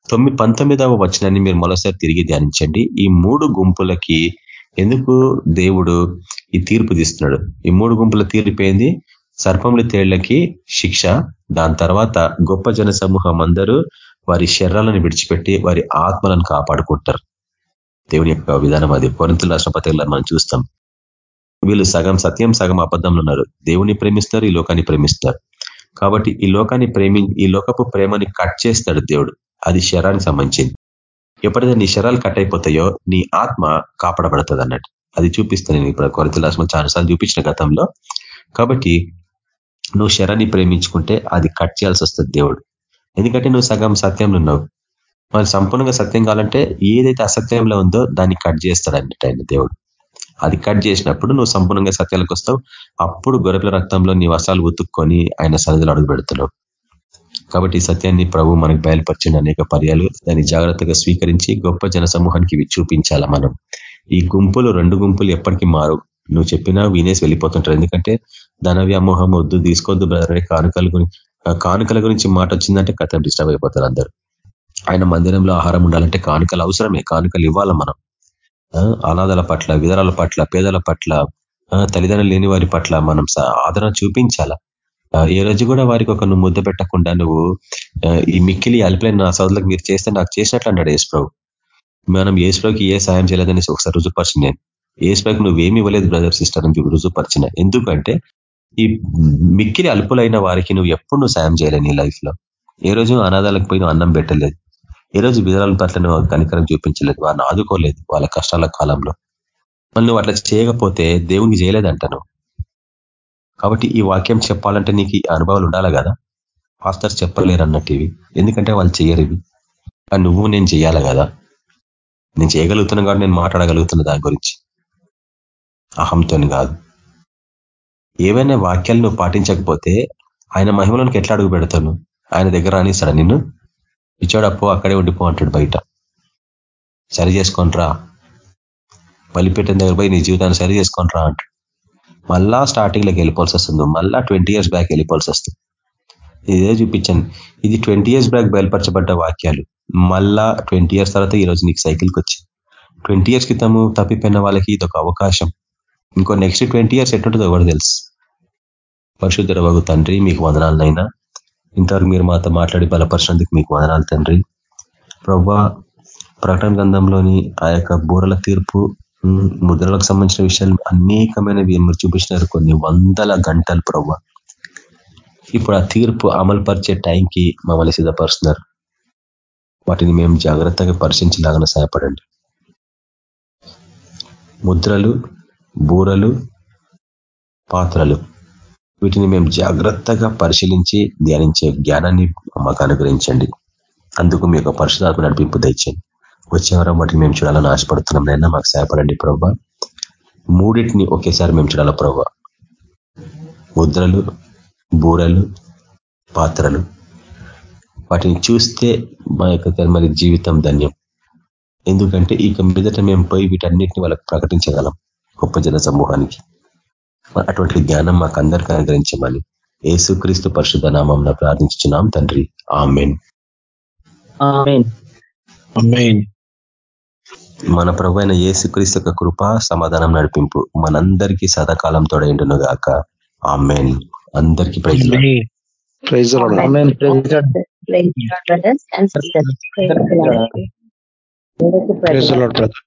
తొమ్మిది పంతొమ్మిదవ వచనాన్ని మీరు మరోసారి తిరిగి ధ్యానించండి. ఈ మూడు గుంపులకి ఎందుకు దేవుడు ఈ తీర్పు తీస్తున్నాడు? ఈ మూడు గుంపుల తీర్పు ఏంది? సర్పముల తేళ్ళకి శిక్ష దాని తర్వాత గొప్ప జన సమూహం అందరూ వారి శరీరాలను విడిచిపెట్టి వారి ఆత్మలను కాపాడుకుంటారు. దేవుని యొక్క విధానం అది. కొరింతల రాష్ట్రపతిలో మనం చూస్తాం. వీళ్ళు సగం సత్యం సగం అబద్ధంలో ఉన్నారు. దేవుని ప్రేమిస్తారు ఈ లోకాన్ని ప్రేమిస్తారు. కాబట్టి ఈ లోకాన్ని ప్రేమి ఈ లోకపు ప్రేమని కట్ చేస్తాడు దేవుడు. అది శరానికి సంబంధించింది. ఎప్పుడైతే నీ శరాలు కట్ అయిపోతాయో నీ ఆత్మ కాపాడబడుతుంది అన్నట్టు అది చూపిస్తాను నేను ఇప్పుడు కొరత చాలాసార్లు చూపించిన గతంలో. కాబట్టి నువ్వు శరాన్ని ప్రేమించుకుంటే అది కట్ చేయాల్సి వస్తుంది దేవుడు. ఎందుకంటే నువ్వు సగం సత్యంలో ఉన్నావు. మరి సంపూర్ణంగా సత్యం కావాలంటే ఏదైతే అసత్యంలో ఉందో దాన్ని కట్ చేస్తాడు అన్నట్టు ఆయన దేవుడు. అది కట్ చేసినప్పుడు నువ్వు సంపూర్ణంగా సత్యాలకు వస్తావు. అప్పుడు గొర్రెల రక్తంలో నీ వస్త్రాలు ఉతుక్కొని ఆయన సన్నిధిలో అడుగు పెడుతున్నావు. కాబట్టి ఈ సత్యాన్ని ప్రభు మనకు బయలుపరిచిన అనేక పర్యాలు దాన్ని జాగ్రత్తగా స్వీకరించి గొప్ప జన సమూహానికి ఇవి చూపించాలా మనం. ఈ గుంపులు రెండు గుంపులు ఎప్పటికీ మారు. నువ్వు చెప్పినా వినేసి వెళ్ళిపోతుంటారు. ఎందుకంటే ధన వ్యామోహం వద్దు తీసుకోవద్దు బ్రదర్ కానుకల గురించి కానుకల గురించి మాట వచ్చిందంటే కథ డిస్టర్బ్ అయిపోతారు అందరు. ఆయన మందిరంలో ఆహారం ఉండాలంటే కానుకలు అవసరమే. కానుకలు ఇవ్వాలి మనం. అనాథల పట్ల విధరాల పట్ల పేదల పట్ల తల్లిదండ్రులు లేని వారి పట్ల మనం ఆదరణ చూపించాలా. ఏ రోజు కూడా వారికి ఒక నువ్వు ముద్ద పెట్టకుండా నువ్వు ఈ మిక్కిలి అల్పిలైన నా సోదరులకు మీరు చేస్తే నాకు చేసినట్లు అన్నాడు ఏసుప్రభు మనం ఏసుప్రభుకి ఏ సాయం చేయలేదని ఒకసారి రుజుపరిచిన నేను. ఏసుప్రభుకి నువ్వేమి ఇవ్వలేదు బ్రదర్ సిస్టర్ అని రుజుపరిచిన ఎందుకంటే ఈ మిక్కిలి అల్పులైన వారికి నువ్వు ఎప్పుడు నువ్వు సాయం చేయలే నీ లైఫ్లో. ఏ రోజు అనాథాలకు పోయిన అన్నం పెట్టలేదు. ఏ రోజు విధుల పట్ల నువ్వు కనికరం చూపించలేదు. వారిని ఆదుకోలేదు వాళ్ళ కష్టాల కాలంలో. మళ్ళీ నువ్వు అట్లా చేయకపోతే దేవునికి చేయలేదంట నువ్వు. కాబట్టి ఈ వాక్యం చెప్పాలంటే నీకు ఈ అనుభవాలు ఉండాలి కదా? పాస్టర్స్ చెప్పలేరు అన్నట్టు ఇవి. ఎందుకంటే వాళ్ళు చేయరు ఇవి. కానీ నువ్వు నేను చేయాలి కదా? నేను చేయగలుగుతున్నా కాబట్టి నేను మాట్లాడగలుగుతున్నా దాని గురించి. అహంతో కాదు. ఏవైనా వాక్యాలు నువ్వు పాటించకపోతే ఆయన మహిమలోనికి ఎట్లా అడుగు పెడతాను? ఆయన దగ్గర రానిస్తాడా నిన్ను? ఇచ్చాడప్పో అక్కడే ఉండిపో అంటాడు బయట. సరి చేసుకుంట్రా బలిపెట్టిన దగ్గర పోయి నీ జీవితాన్ని సరి చేసుకుంట్రా అంటాడు. మళ్ళా స్టార్టింగ్లోకి వెళ్ళిపోవాల్సి వస్తుంది. మళ్ళా ట్వంటీ ఇయర్స్ బ్యాక్ వెళ్ళిపోవాల్సి వస్తుంది. ఇదే చూపించాను ఇది ట్వంటీ ఇయర్స్ బ్యాక్ బయలుపరచబడ్డ వాక్యాలు. మళ్ళా ట్వంటీ ఇయర్స్ తర్వాత ఈరోజు నీకు సైకిల్కి వచ్చి. ట్వంటీ ఇయర్స్ క్రితము తప్పిపోయిన వాళ్ళకి ఇది ఒక అవకాశం. ఇంకో నెక్స్ట్ ట్వంటీ ఇయర్స్ ఎట్టుంటుందో ఎవరు తెలుసు? పరిశుద్ధ వగు తండ్రి మీకు వదనాలనైనా ఇంతవరకు మీరు మాతో మాట్లాడి బలపరిచినందుకు మీకు వదనాలు తండ్రి. ప్రభా ప్రకటన గ్రంథంలోని ఆ యొక్క బూరల తీర్పు ముద్రలకు సంబంధించిన విషయాలు అనేకమైనవి మీరు చూపించినారు కొన్ని వందల గంటలు ప్రభు ఇప్పుడు ఆ తీర్పు అమలు పరిచే టైంకి మమ్మల్ని సిద్ధపరుస్తున్నారు. వాటిని మేము జాగ్రత్తగా పరిశీలించలాగా సహాయపడండి. ముద్రలు బూరలు పాత్రలు వీటిని మేము జాగ్రత్తగా పరిశీలించి ధ్యానించే జ్ఞానాన్ని మాకు అనుగ్రహించండి. అందుకు మీ యొక్క పరిశుధాత్మ నడిపింపు తెచ్చండి వచ్చే వారం వాటిని మేము చూడాలని ఆశపడుతున్నాం. నైనా మాకు సహాయపడండి ప్రభా. మూడింటిని ఒకేసారి మేము చూడాల ప్రభా? ముద్రలు బూరలు పాత్రలు. వాటిని చూస్తే మా యొక్క మరి జీవితం ధన్యం. ఎందుకంటే ఇక మీదట మేము పోయి వీటన్నిటిని వాళ్ళకి ప్రకటించగలం గొప్ప జన సమూహానికి. అటువంటి జ్ఞానం మాకు అందరికీ అనుగ్రహించమని ఏసుక్రీస్తు పరిశుద్ధ నామం ప్రార్థించున్నాం తండ్రి. ఆమెన్. మన ప్రభు అయిన ఏసుక్రీస్తు యొక్క కృప సమాధానం నడిపింపు మనందరికీ సదాకాలం తోడైండును గాక. ఆమెన్. అందరికీ ప్రైజ్ ప్రైజ్ ప్రైజ్ బ్రదర్